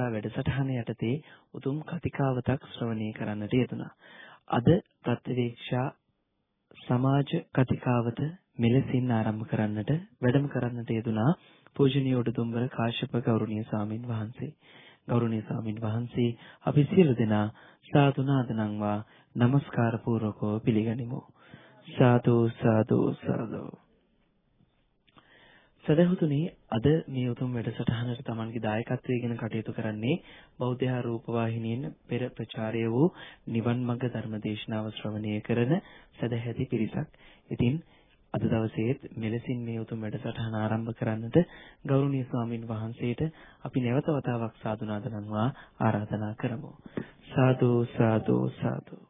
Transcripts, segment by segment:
ප්‍රතිවීක්ෂා වැඩසටහන යටතේ උතුම් කතිකාවතක් ශ්‍රවණය කරන්නට යෙදුණා. අද ප්‍රතිවීක්ෂා සමාජ කතිකාවත මෙලෙසින් ආරම්භ කරන්නට වැඩම කරන්නට යෙදුණා පූජනීය උඩුදුම්බර කාශ්‍යප ගෞරවනීය සාමින් වහන්සේ. ගෞරවනීය සාමින් වහන්සේ අපි සියලු දෙනා සාදු නාදනම්වා নমස්කාර පූර්වකව පිළිගනිමු. සාදු සාදු සාදු සදහතුනි අද මේ උතුම් වැඩසටහනට Tamanගේ දායකත්වයේ ගැන කටයුතු කරන්නේ බෞද්ධ රූපවාහිනියෙන් පෙර ප්‍රචාරය වූ නිවන් මඟ ධර්මදේශනාව ශ්‍රවණය කරන සදැහැති පිරිසක්. ඉතින් අද දවසේත් මෙලෙසින් මේ උතුම් වැඩසටහන ආරම්භ කරන්නට ගෞරවනීය ස්වාමින් වහන්සේට අපි නැවත වතාවක් සාදුනාද නන්වා ආරාධනා කරමු. සාදු සාදු සාදු.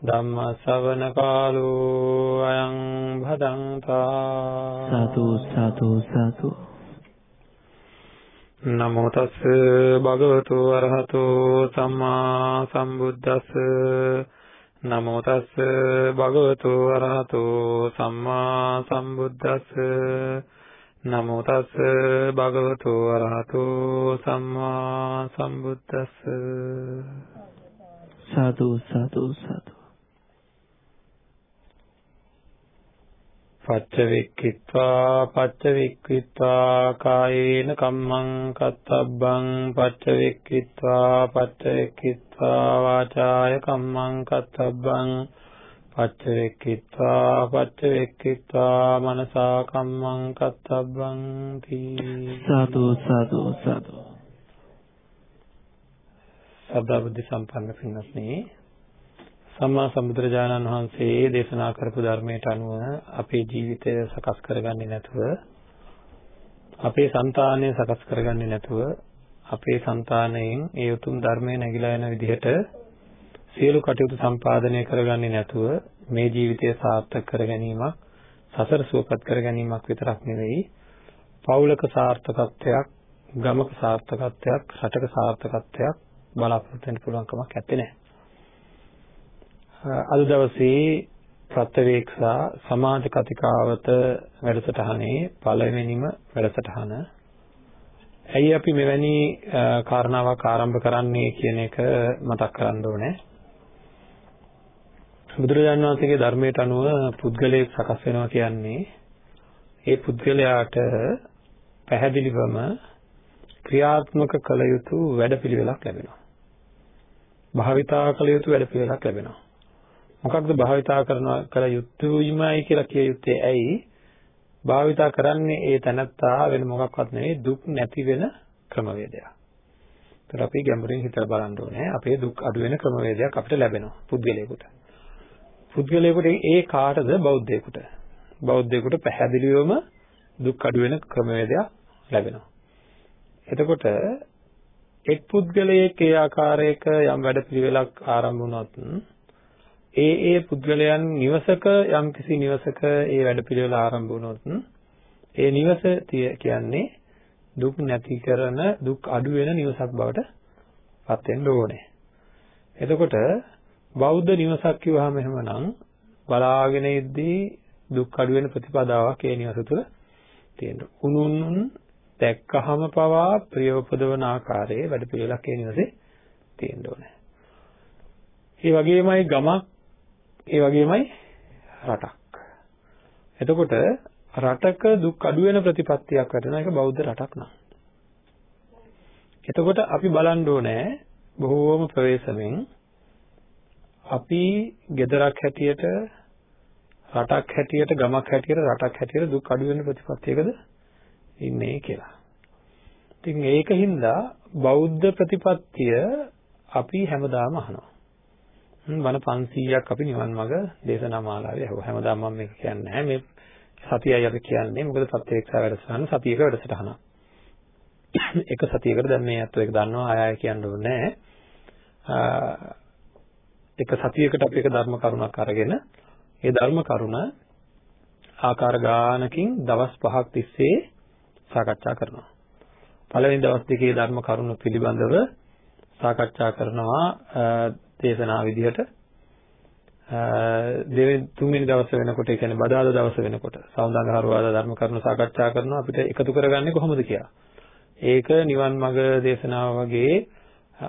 ධම්ම ශ්‍රවණ කාලෝ අයං භදංතා සාදු සාදු සාදු නමෝ තස් භගවතු අරහතෝ සම්මා සම්බුද්දස්ස. නමෝ තස්ස භගවතු අරහතෝ සම්මා සම්බුද්දස්ස. නමෝ තස්ස භගවතු අරහතෝ සම්මා සම්බුද්දස්ස. සාදු සාදු සාදු පච්ච වික්ඛිත්වා පච්ච වික්ඛිත්වා කායේන කම්මං කත්තබ්බං පච්ච වික්ඛිත්වා පච්ච වික්ඛිත්වා වාචාය කම්මං කත්තබ්බං පච්ච වික්ඛිත්වා පච්ච වික්ඛිත්වා මනසා කම්මං කත්තබ්බං තී සාදු සාදු සාදු සදා බුද්ධ සම්පන්න පින්වත්නි සම්මා සම්බුදුරජාණන් වහන්සේ දේශනා කරපු ධර්මයට අනුව අපේ ජීවිතය සකස් කරගන්නේ නැතුව අපේ సంతානය සකස් කරගන්නේ නැතුව අපේ సంతානයෙන් ඒ උතුම් ධර්මය නැగిලා යන විදිහට සියලු කටයුතු සම්පාදනය කරගන්නේ නැතුව මේ ජීවිතය සාර්ථක කර ගැනීමක් සසර සුවපත් කර ගැනීමක් විතරක් නෙවෙයි පෞලක සාර්ථකත්වයක් ගමක සාර්ථකත්වයක් රටක සාර්ථකත්වයක් බලාපොරොත්තු වෙන්න පුළුවන් කමක් නැත්තේ නෑ අද දවසේ ප්‍රත්‍යවේක්ෂා සමාජ කතිකාවත වැඩසටහනේ පළවෙනිම වැඩසටහන. ඇයි අපි මෙවැනි කාරණාවක් ආරම්භ කරන්නේ කියන එක මතක් කරන්න ඕනේ. බුදුරජාණන් වහන්සේගේ ධර්මයට අනුව පුද්ගලයෙක් සකස් වෙනවා කියන්නේ ඒ පුද්ගලයාට පැහැදිලිවම ක්‍රියාත්මක කළ යුතු වැඩපිළිවෙලක් ලැබෙනවා. භාවිතා කළ යුතු වැඩපිළිවෙලක් ලැබෙනවා. මොකක්ද භාවිතා කරනවා කළ යුතුයමයි කියලා කිය යුත්තේ ඇයි? භාවිතා කරන්නේ ඒ තැනත්තා වෙන මොකක්වත් නෙවෙයි දුක් නැති වෙන ක්‍රමවේදයක්. ඒතර අපි ගැඹුරින් හිතලා බලන්න ඕනේ. අපේ දුක් අඩු වෙන ක්‍රමවේදයක් අපිට ලැබෙනවා පුද්ගලයෙකුට. පුද්ගලයෙකුට ඒ කාටද බෞද්ධයෙකුට. බෞද්ධයෙකුට පැහැදිලිවම දුක් අඩු වෙන ක්‍රමවේදයක් ලැබෙනවා. එතකොට එක් පුද්ගලයෙක් ඒ ආකාරයක යම් වැඩපිළිවෙලක් ආරම්භ වුණොත් ඒ ඒ පුද්ගලයන් නිවසක යම්කිසි නිවසක ඒ වැඩපිළිවෙල ආරම්භ වුණොත් ඒ නිවස කියන්නේ දුක් නැති කරන දුක් අඩු වෙන නිවසක් බවට පත් වෙන්න ඕනේ. එතකොට බෞද්ධ නිවසක් කිව්වහම එහෙමනම් බලාගෙන ඉද්දී දුක් අඩු වෙන ප්‍රතිපදාවක් ඒ නිවස තුළ තියෙනවා. උනුන් දැක්කහම පවා ප්‍රිය උපදවන ආකාරයේ වැඩපිළිවෙලක් ඒ නිවසේ තියෙන්න ඕනේ. ඒ වගේමයි ගමක් ඒ වගේමයි රටක්. එතකොට රටක දුක් අඩු වෙන ප්‍රතිපත්තියක් වැටෙන එක බෞද්ධ රටක් නං. එතකොට අපි බලන්න ඕනේ බොහෝම ප්‍රවේශමෙන් අපි gedarak හැටියට රටක් හැටියට ගමක් හැටියට රටක් හැටියට දුක් අඩු වෙන ප්‍රතිපත්තියකද ඉන්නේ කියලා. ඉතින් ඒකින්ද බෞද්ධ ප්‍රතිපත්තිය අපි හැමදාම අහනවා. බණ 500ක් අපි නිවන් මඟ දේශනා මාලාවේ ඇහුවා. හැමදාම මම මේක කියන්නේ නැහැ. මේ සතියයි අපි කියන්නේ. මොකද සත්‍යේක්ෂා වැඩසටහන සතියක වැඩසටහනක්. එක සතියකට දැන් මේ අතෝ එක දන්නවා ආය ආය කියන්න ඕනේ නැහැ. එක සතියකට අපි එක ධර්ම කරුණක් අරගෙන ඒ ධර්ම කරුණ ආකාර ගානකින් දවස් 5ක් තිස්සේ සාකච්ඡා කරනවා. පළවෙනි දවස් දෙකේ ධර්ම කරුණු පිළිබඳව සාකච්ඡා කරනවා දේශනා විදිහට. දෙවෙනි තුන්වෙනි දවස් වෙනකොට ඒ කියන්නේ බදාදා දවස් වෙනකොට සෞන්දර්යහරවාද ධර්ම කරුණු සාකච්ඡා කරනවා අපිට එකතු කරගන්නේ කොහොමද කියලා. ඒක නිවන් මඟ දේශනාව වගේ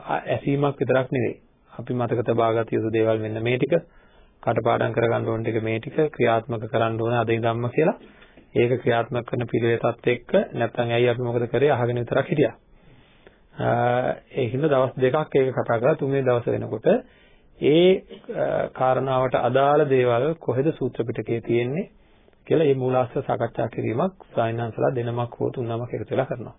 ඇසීමක් විතරක් නෙවෙයි. අපි මතක තබාගත යුතු දේවල් මෙන්න මේ ටික කටපාඩම් කරගන්න ඕන ටික මේ ටික ක්‍රියාත්මක කරන්න ඕන අද ඉඳන්ම කියලා. ඒක ක්‍රියාත්මක කරන පිළිවෙතත් එක්ක නැත්නම් ඇයි අපි මොකද කරේ අහගෙන විතරක් හිටියා. ඒ හින්දා දවස් දෙකක් ඒක කතා කරලා තුන්වෙනි දවස වෙනකොට ඒ කාරණාවට අදාළ දේවල් කොහෙද සූත්‍ර පිටකයේ තියෙන්නේ කියලා මේ මූලාශ්‍ර සාකච්ඡා කිරීමක් සායනන්සලා දෙනමක් හෝ තුනමක් එකතු වෙලා කරනවා.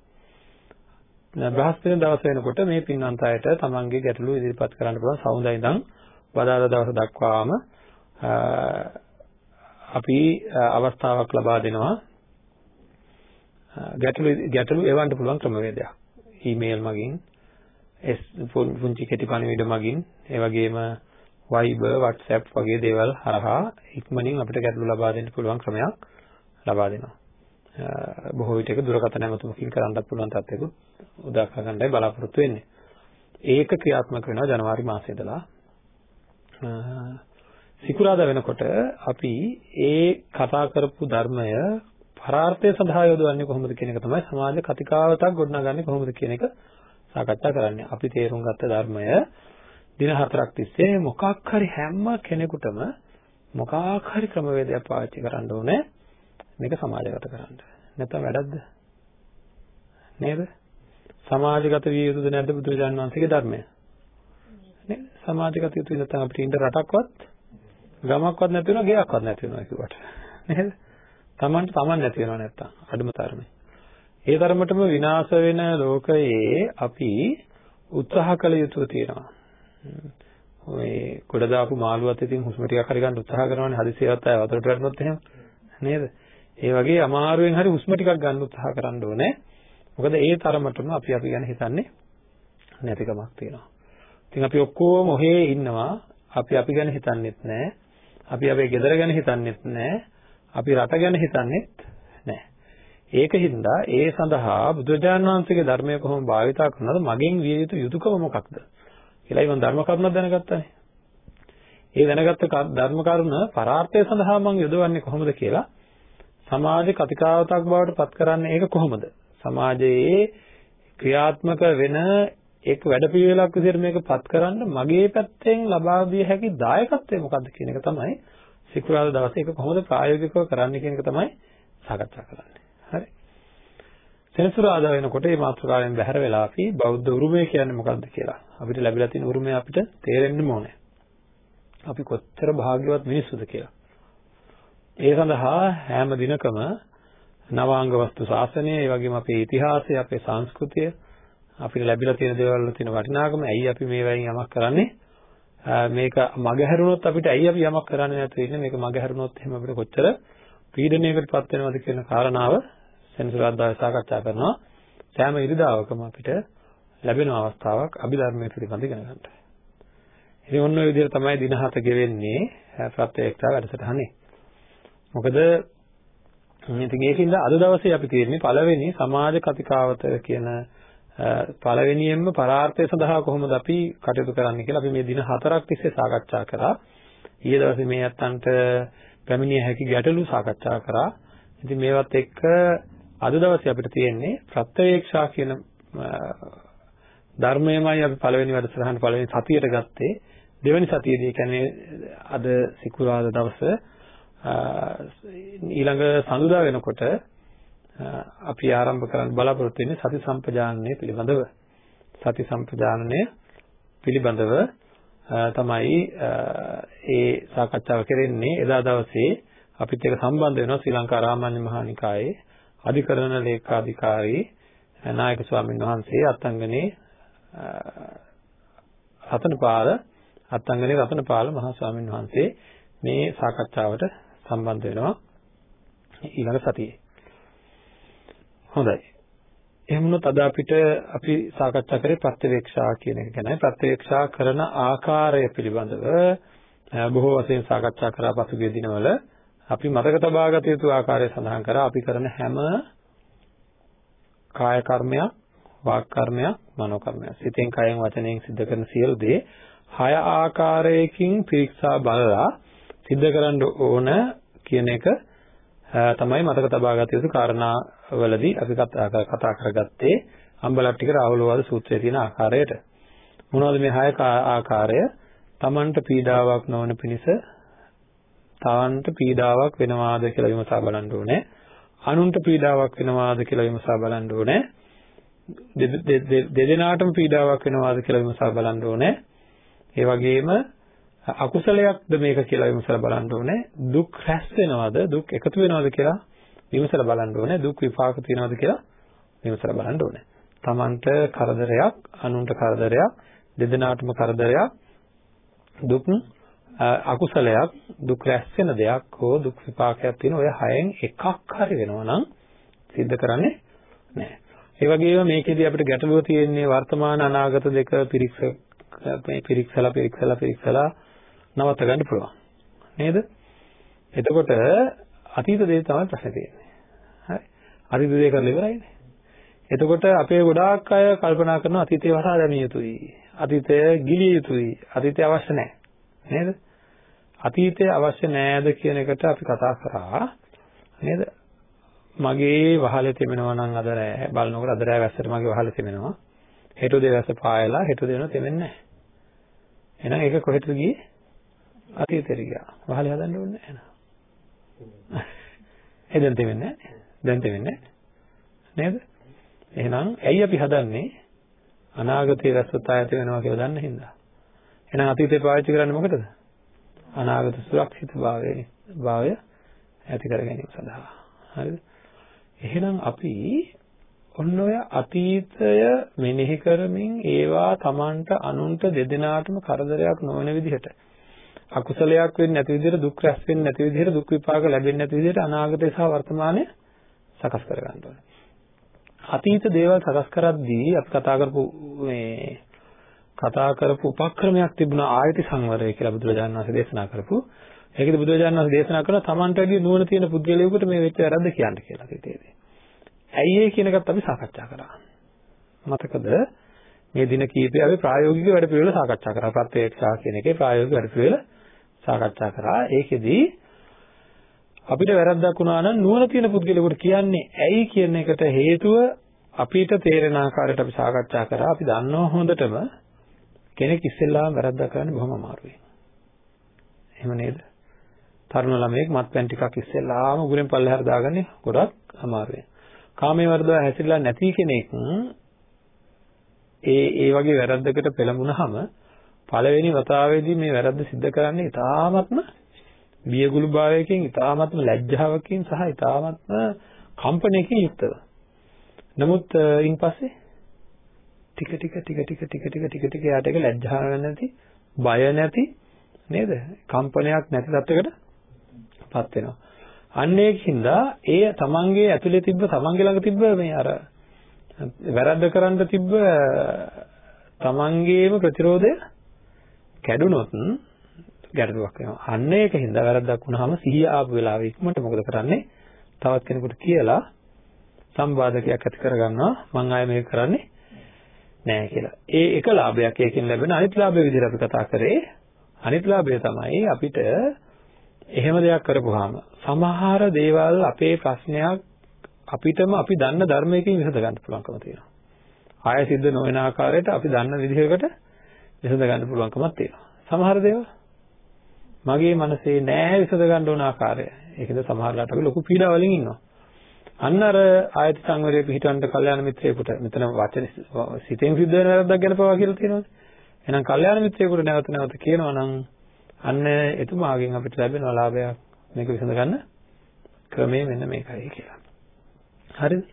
බ්‍රහස්පති දවස වෙනකොට මේ පින්වන්ත අයට තමන්ගේ ගැටලු ඉදිරිපත් කරන්න පුළුවන් සමුදා ඉඳන් බදාදා දවස දක්වාම අපි අවස්ථාවක් ලබා දෙනවා ගැටලු ගැටලු එවන්න පුළුවන් ක්‍රමවේදයක්. ඊමේල් මගින් පුංචි කෙටි පණිවිඩ මගින් ඒ වගේම Viber WhatsApp වගේ දේවල් හරහා ඉක්මනින් අපිට ගැටලු ලබා දෙන්න පුළුවන් ක්‍රමයක් ලබා දෙනවා. බොහෝ විටක දුරකථන ඇමතුමකින් කරන්නත් පුළුවන් තත්ත්වයක උදා කරගන්නයි බලාපොරොත්තු වෙන්නේ. ඒක ක්‍රියාත්මක වෙනවා ජනවාරි මාසයේ ඉඳලා. සිකුරාදා වෙනකොට අපි ඒ කතා කරපු ධර්මය පරාර්ථය සඳහා යොදවන්නේ කොහොමද කියන එක තමයි සමාජ කතිකාවතක් ගොඩනගන්නේ කොහොමද කියන එක සාකච්ඡා කරන්නේ. අපි තේරුම් ගත්ත ධර්මය දින හතරක් තිස්සේ මොකක් හරි හැම කෙනෙකුටම මොකක් හරි ක්‍රමවේදයක් පාවිච්චි කරන්න ඕනේ මේක සමාජගත කරන්න. නැත්නම් වැඩක්ද? නේද? සමාජගත විය යුතුද නැද්ද බුදුරජාණන් වහන්සේගේ ධර්මය? නේද? සමාජගත යුතුයි නැත්නම් අපිට ඉන්න රටක්වත් ගමක්වත් නැති වෙනවා, ගෙයක්වත් නැති වෙනවා කිව්වට. නේද? Tamanට Taman නැති වෙනවා නැත්තම් අඩුම තරමේ. ඒ තරමටම විනාශ වෙන ලෝකයේ අපි උත්සාහ කළ යුතු තියෙනවා. ඔය කොට දාපු මාළුවත් ඉතින් හුස්ම ටිකක් හරි ගන්න උත්සාහ කරනවානේ හදිසියවත් අය වතුරට වැටුනොත් එහෙම නේද? ඒ වගේ අමාරුවෙන් හරි හුස්ම ටිකක් ගන්න උත්සාහ කරන්න ඕනේ. මොකද ඒ තරමටම අපි අපි ගැන හිතන්නේ නැතිකමක් තියෙනවා. ඉතින් අපි ඔක්කොම ඔහේ ඉන්නවා. අපි අපි ගැන හිතන්නේත් නැහැ. අපි අපේ ගෙදර ගැන හිතන්නේත් නැහැ. අපි රට ගැන හිතන්නේත් නැහැ. ඒකින්ද ඒ සඳහා බුදුරජාණන් වහන්සේගේ ධර්මය කොහොම භාවිතා කරනවද මගෙන් විය යුතු යුතුයකම මොකක්ද කියලා මම ධර්ම කරුණක් දැනගත්තානේ. ඒ දැනගත්ත ධර්ම කරුණ පරාර්ථය සඳහා මම යොදවන්නේ කොහොමද කියලා සමාජ කතිකාවතක් බවට පත් කරන්නේ ඒක කොහොමද? සමාජයේ ක්‍රියාත්මක වෙන එක් වැඩපිළිවෙලක් විදිහට මේක පත් කරන්න මගේ පැත්තෙන් ලබා දිය හැකි දායකත්වය මොකක්ද කියන එක තමයි සිකුරාදා දවසේ ඒක කොහොමද ප්‍රායෝගිකව කරන්න කියන එක තමයි සාකච්ඡා කරන්නේ. හරි. සෙනසුරාදා වෙනකොට මේ මාතෘකාවෙන් බැහැර වෙලා අපි බෞද්ධ උරුමය කියන්නේ මොකක්ද කියලා අපිට ලැබිලා තියෙන උරුමය අපිට තේරෙන්න ඕනේ. අපි කොච්චර භාග්‍යවත් මිනිස්සුද කියලා. ඒ සඳහා හැම දිනකම නවාංග වස්තු ශාසනය, ඒ වගේම අපේ ඉතිහාසය, අපේ සංස්කෘතිය, අපිට ලැබිලා තියෙන දේවල් වල තියෙන වටිනාකම, ඇයි අපි මේවායින් යමක් කරන්නේ? මේක මගහැරුණොත් අපිට ඇයි අපි යමක් කරන්නේ නැතුව ඉන්නේ? මේක මගහැරුණොත් එහෙම අපිට කොච්චර පීඩනයකටපත් වෙනවද කියන කාරණාව සෙනසුරාදා සාකච්ඡා කරනවා. සෑම ඉරිදාවකම අපිට ලැබෙන අවස්ථාවක් අභිධර්මයේ පිළිබඳ ඉගෙන ගන්නට. ඉතින් ඔන්න ඔය විදිහට තමයි දින හත ගෙවෙන්නේ ප්‍රත්‍යක්ෂ වැඩසටහනේ. මොකද ඉතින් ඒකින්ද අද දවසේ අපි තියෙන්නේ පළවෙනි සමාජ කතිකාවත කියන පළවෙනියෙන්ම පරාර්ථය සඳහා කොහොමද අපි කටයුතු කරන්නේ කියලා අපි මේ දින හතරක් තිස්සේ සාකච්ඡා කරා. ඊයේ දවසේ මේ අත්තන්ට පැමිණිය හැකි ගැටලු සාකච්ඡා කරා. ඉතින් මේවත් එක්ක අද දවසේ අපිට තියෙන්නේ ප්‍රත්‍යවේක්ෂා කියන ධර්මයමයි අපි පළවෙනි වැඩසටහන පළවෙනි සතියට ගත්තේ. දෙවෙනි සතියේදී කියන්නේ අද සිකුරාදා දවසේ ඊළඟ සඳුදා වෙනකොට අපි ආරම්භ කරන්න බලාපොරොත්තු වෙන්නේ සති සම්පජානනය පිළිබඳව. සති සම්පජානනය පිළිබඳව තමයි ඒ සාකච්ඡාව කෙරෙන්නේ එදා දවසේ අපිත් එක්ක සම්බන්ධ වෙනවා ශ්‍රී ලංකා රාමඤ්ඤ මහානිකායේ අධිකරණ ලේකාධිකාරී නායක ස්වාමීන් වහන්සේ අත්ංගනේ හතන පාර අත්තංගනේ රතනපාල මහා ස්වාමීන් වහන්සේ මේ සාකච්ඡාවට සම්බන්ධ වෙනවා ඊළඟ සතියේ. හොඳයි. එහෙම වුණොත් අද අපිට අපි සාකච්ඡා කරේ ප්‍රත්‍යවේක්ෂා කියන එක ගැනයි. ප්‍රත්‍යවේක්ෂා කරන ආකාරය පිළිබඳව බොහෝ වශයෙන් සාකච්ඡා කරා පසුගිය දිනවල අපි මතක තබා ගත යුතු ආකාරය සඳහන් කරා අපි කරන හැම කාය කර්මයක් වාක් කර්මයක් මනෝ කර්මයක් සිතෙන් කයෙන් වචනයෙන් සිද්ධ කරන සියලු දේ හය ආකාරයකින් පිරික්සා බලලා සිද්ධ කරන්න ඕන කියන එක තමයි මතක තබා ගත යුතු කාරණාවලදී අපි කතා කරගත්තේ අම්බලට්ටික රාහුලවාද සූත්‍රයේ තියෙන ආකාරයට මොනවද මේ හය ආකාරය තමන්ට පීඩාවක් නොවන පිණිස තවන්ට පීඩාවක් වෙනවාද කියලා විමසා බලන්න ඕනේ. අනුන්ට පීඩාවක් වෙනවාද කියලා විමසා බලන්න ඕනේ. දෙදෙනාටම පීඩාවක් වෙනවාද කියලා විමසා බලන්න ඕනේ. ඒ වගේම අකුසලයක්ද මේක කියලා විමසලා බලන්න ඕනේ. දුක් රැස් වෙනවද දුක් එකතු වෙනවද කියලා විමසලා බලන්න ඕනේ. දුක් විපාක තියනවද කියලා විමසලා බලන්න ඕනේ. තමන්ට කරදරයක්, අනුන්ට කරදරයක්, දෙදෙනාටම කරදරයක් දුක් අකුසලයක් දුක් රැස් වෙන දෙයක් හෝ දුක් විපාකයක් තියෙන ඔය හයෙන් එකක් හරි වෙනවා නම් සිද්ධ කරන්නේ නැහැ. ඒ වගේම මේකෙදි අපිට ගැටලුව තියෙන්නේ වර්තමාන අනාගත දෙක පිරික්ස මේ පිරික්සලා පිරික්සලා පිරික්සලා නවත්ත ගන්න පුළුවන්. නේද? එතකොට අතීත දේ තමයි ප්‍රශ්නේ තියෙන්නේ. හරි. දේ කරලා ඉවරයිනේ. එතකොට අපේ ගොඩාක් අය කල්පනා කරනවා අතීතේ වටා දැමිය යුතුයි. අතීතය ගිලිය යුතුයි. අතීතය අවශ්‍ය නැහැ. නේද? අතීතය අවශ්‍ය නැහැද කියන එකට අපි කතා කරා. නේද? මගේ වහලේ තෙමෙනවා නම් අද රෑ බලනකොට අද රෑ වැස්සට මගේ වහලේ තෙමෙනවා. හෙට උදේ වැස්ස පායලා හෙට උදේ වෙනව තෙමෙන්නේ නැහැ. එහෙනම් ඒක කොහෙටද ගියේ? අතීතයට ගියා. වහලේ හදන්න ඕනේ නැහැ නේද? ඒ දැන් තෙමෙන්නේ නැහැ. දැන් තෙමෙන්නේ නැහැ. නේද? එහෙනම් ඇයි අපි හදන්නේ? අනාගතයේ රැස්වත ආයත වෙනවා කියලා දන්න හින්දා. එහෙනම් අතීතේ පාවිච්චි කරන්නේ මොකටද? අනාගත සුරක්ෂිත භාවය භාවය ඇති කර ගැනීම සඳහා. හරිද? එහෙනම් අපි ඔන්න ඔය අතීතය මෙනෙහි කරමින් ඒවා Tamanට අනුන්ට දෙදෙනාටම කරදරයක් නොවන විදිහට අකුසලයක් වෙන්නේ නැති විදිහට දුක් රැස් වෙන්නේ නැති විදිහට දුක් විපාක ලැබෙන්නේ නැති විදිහට අනාගතය සහ වර්තමානය සකස් කර ගන්න ඕනේ. අතීත දේවල් සකස් කරද්දී අපි කතා කරපු මේ කතා කරපු උපක්‍රමයක් තිබුණා ආයති සංවරය කියලා බුදුරජාණන් වහන්සේ දේශනා කරපු. ඒකද බුදුරජාණන් වහන්සේ දේශනා කරන තමන්ට වැඩි නුවණ තියෙන පුද්ගලයෙකුට මේ වෙච්ච වැරද්ද කියන්න කියලා හිතේදී. ඇයි ඒ කියන එකත් අපි සාකච්ඡා කරා. මතකද? මේ දින කීපේ අපි ප්‍රායෝගික වැඩ පිළිවෙල සාකච්ඡා කරා. ප්‍රත්‍යක්ෂා කියන එකේ ප්‍රායෝගික වැඩ පිළිවෙල සාකච්ඡා කරා. ඒකෙදී අපිට වැරද්දක් වුණා නම් නුවණ තියෙන පුද්ගලයෙකුට කියන්නේ ඇයි කියන එකට හේතුව අපිට තේරෙන ආකාරයට අපි සාකච්ඡා කරා. අපි දන්නවා හොඳටම කෙනෙක් ඉස්සෙල්ලාම වැරද්දක් කරන්නේ බොහොම අමාරුයි. එහෙම නේද? තරුණ ළමයෙක් මත්පැන් ටිකක් ඉස්සෙල්ලාම උගුරෙන් පල්ලෙහාට දාගන්නේ ගොඩක් අමාරුයි. කාමයේ වර්ධව හැසිරලා නැති කෙනෙක් ඒ ඒ වගේ වැරද්දකට පෙළඹුණාම පළවෙනි වතාවේදී මේ වැරද්ද සිද්ධ කරන්නේ ඉතාමත්ම බියගුළු භාවයකින් ඉතාමත්ම ලැජ්ජාවකින් සහ ඉතාමත්ම කම්පනයකින් යුක්තව. නමුත් ඉන් පස්සේ ටික ටික ටික ටික ටික ටික ටික ටික යාට ඒක ලැජ්ජාව නැති, බය නැති නේද? කම්පනයක් නැති තත්යකටපත් වෙනවා. අන්න ඒකින්ද ඒ තමන්ගේ ඇතුලේ තිබ්බ තමන්ගේ ළඟ තිබ්බ මේ අර වැරද්ද කරන්න තිබ්බ තමන්ගේම ප්‍රතිරෝධය කැඩුනොත් ගැටලුවක් වෙනවා. අන්න ඒකින්ද වැරද්දක් වුණාම සිහිය ආපු වෙලාවෙ ඉක්මනට මොකද කරන්නේ? තවත් කෙනෙකුට කියලා සම්බාධකයක් ඇති කරගන්නවා මං ආයෙ මේක කරන්නේ නෑ කියලා. ඒ එක ලාභයක් ඒකෙන් ලැබෙන අනිත් ලාභය විදිහට අපි කතා කරේ අනිත් ලාභය තමයි අපිට එහෙම දෙයක් කරපුවාම සමහර දේවල් අපේ ප්‍රශ්නයක් අපිටම අපි දන්න ධර්මයකින් විසඳ ගන්න පුළුවන්කම තියෙනවා. ආය සිද්ධ නොවන ආකාරයට අපි දන්න විදිහකට විසඳ ගන්න පුළුවන්කමක් තියෙනවා. සමහර දේවල් මගේ මනසේ නෑ විසඳ ගන්න ඕන ආකාරය. ඒකද සමහරලාට අපි ලොකු පීඩාවලින් ඉන්නවා. අන්න අර ආයත සංවරයේ පිහිටවන්න කල්යාණ මිත්‍රයෙකුට මෙතන වචන සිතෙන් සිද්ධ වෙන වැරද්දක් ගැන පවා කියලා තියෙනවා. එහෙනම් කල්යාණ මිත්‍රයෙකුට නැවත නැවත කියනවා නම් අන්න එතුමාගෙන් අපිට ලැබෙන ලාභයක් මේක විසඳ ගන්න ක්‍රමය මෙන්න මේකයි කියලා. හරිද?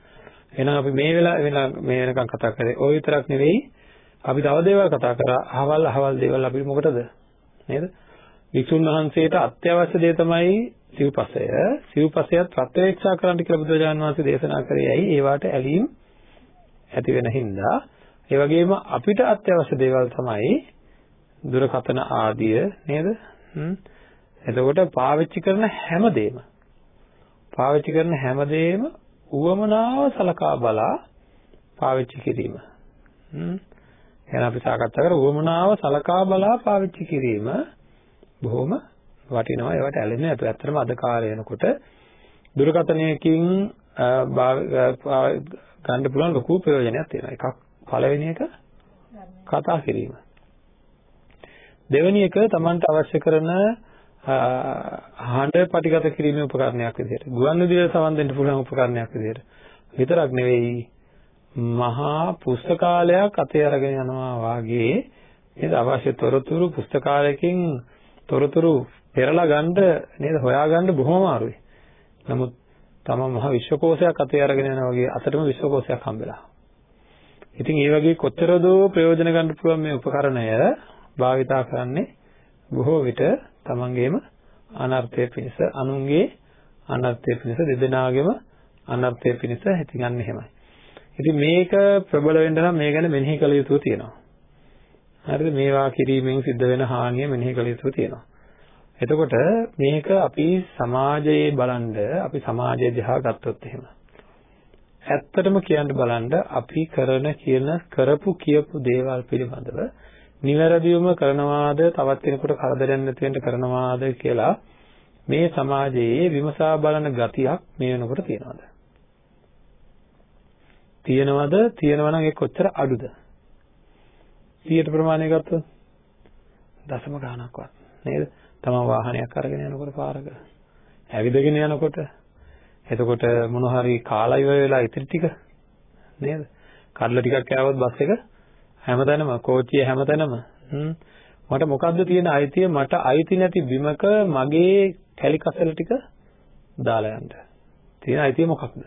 එහෙනම් අපි මේ වෙලාව මේ වෙනකන් කතා කරේ ওই විතරක් නෙවෙයි අපි තව දේවල් කතා කරා. අහවල් අහවල් දේවල් අපි මොකටද? නේද? වික්ෂුන් වහන්සේට අත්‍යවශ්‍ය දේ තමයි සිව්පසය. සිව්පසයත් ප්‍රත්‍යක්ෂා කරන්න කියලා බුදුරජාණන් වහන්සේ දේශනා කරේ ඇයි? ඒවට ඇලීම් ඇති වෙන හින්දා. ඒ වගේම අපිට අත්‍යවශ්‍ය දේවල් තමයි දුරකථන ආදිය නේද? එතකොට පාවිච්චි කරන හැමදේම පාවිච්චි කරන හැමදේම උවමනාව සලකා බලා පාවිච්චි කිරීම. හ්ම්. එහෙනම් අපි සාකච්ඡා කර උවමනාව සලකා බලා පාවිච්චි කිරීම බොහොම වටිනවා. ඒවට ඇලෙන්නේ නැතුව. ඇත්තටම අද කාලේ වෙනකොට දුරකථනයකින් ගන්න පුළුවන් ලොකු ප්‍රයෝජනයක් තියෙනවා. එකක් පළවෙනි එක කතා කිරීම. දෙවෙනි එක Tamanට අවශ්‍ය කරන හඬ පටිගත කිරීමේ උපකරණයක් විදිහට ගුවන්විදුලියට සවන් දෙන්න පුළුවන් උපකරණයක් විදිහට විතරක් නෙවෙයි මහා පුස්තකාලයක් අතේ අරගෙන යනවා වාගේ නේද අවශ්‍ය තොරතුරු පුස්තකාලයකින් තොරතුරු පෙරලා ගන්න නේද හොයාගන්න බොහොම අමාරුයි. නමුත් තම මහ විශ්වකෝෂයක් අතේ අරගෙන යනවා වගේ අතටම විශ්වකෝෂයක් හම්බෙලා. ඉතින් ඒ වගේ කොච්චර දෝ ප්‍රයෝජන ගන්න පුළුවන් මේ උපකරණය භාවිතා කරන්නේ බොහෝ විට තමන්ගේම අනර්ථය පිණිස අනුන්ගේ අනර්ථය පිණිස දෙදෙනාගේම අනර්ථය පිණිස හිතගන්න එහෙමයි. ඉතින් මේක ප්‍රබල වෙන්න නම් මේ ගැන මෙනෙහි කළ යුතු තියෙනවා. හරිද? මේවා කිරීමෙන් සිද්ධ වෙන හානිය මෙනෙහි කළ යුතු තියෙනවා. එතකොට මේක අපි සමාජයේ බලන්න අපි සමාජය දිහා ගත්තොත් එහෙම. ඇත්තටම කියන්න බලන්න අපි කරන කියන කරපු කියපු දේවල් පිළිබඳව නිවැරදිවම කරනවාද තවත් කෙනෙකුට කරදරයක් නැති වෙන්න කරනවාද කියලා මේ සමාජයේ විමසා බලන ගතියක් මේ වෙනකොට තියෙනවද? තියෙනවද? තියෙනවා නම් ඒ කොච්චර අඩුද? 100ට ප්‍රමාණය ගත්තොත් දශම ගාණක්වත් නේද? තමන් වාහනයක් අරගෙන යනකොට පාරක ඇවිදගෙන යනකොට එතකොට මොන හරි කාලා ඉවර වෙලා ඉතිරි ටික නේද? කඩල ටිකක් කෑවොත් බස් එක හැමතැනම කෝච්චිය හැමතැනම මට මොකද්ද තියෙන අයිතිය මට අයිති නැති බිමක මගේ කැලි කසල ටික දාලා යන්න. තියෙන අයිතිය මොකක්ද?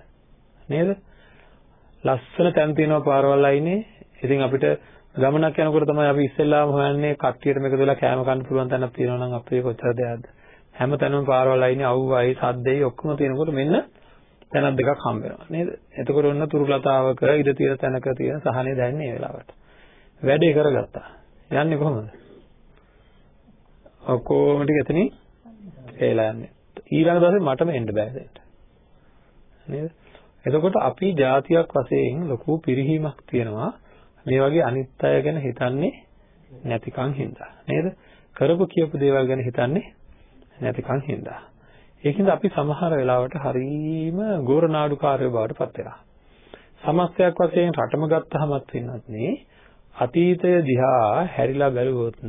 නේද? ලස්සන තැන් තියෙනවා පාරවල් අයිනේ. ඉතින් අපිට ගමනක් යනකොට තමයි අපි ඉස්සෙල්ලාම හොයන්නේ කට්ටියටම එකතු වෙලා කෑම කන්න පුළුවන් තැනක් තියෙනවා නම් අපේ කොච්චර දෙයක්ද? හැමතැනම පාරවල් අයිනේ අවුවයි සද්දෙයි ඔක්කොම තියෙනකොට මෙන්න තැනක් දෙකක් හම්බ වෙනවා නේද? එතකොට ඔන්න තුරුලතාවක ඉඳ තියෙන තැනක තියෙන සහනේ දැනෙන්නේ ඒ වෙලාවට. වැඩේ කරගත්තා. යන්නේ කොහොමද? ඔක්කොම ටික එතනින් ඒලා යන්නේ. ඊළඟ දවසේ මටම එන්න බෑ දෙන්න. නේද? එතකොට අපි જાතියක් වශයෙන් ලොකු පිරිහීමක් තියෙනවා මේ වගේ අනිත් අය ගැන හිතන්නේ නැතිකම් හින්දා. නේද? කරපු කියපු දේවල් ගැන හිතන්නේ නැතිකම් හින්දා. ඒකින්ද අපි සමහර වෙලාවට හරීම ගෝරනාඩුකාරයෝ බවට පත් වෙනවා. සමස්තයක් වශයෙන් රටම ගත්තහමත් වෙනත් නේ අතීතය දිහා හැරිලා බැලුවොත්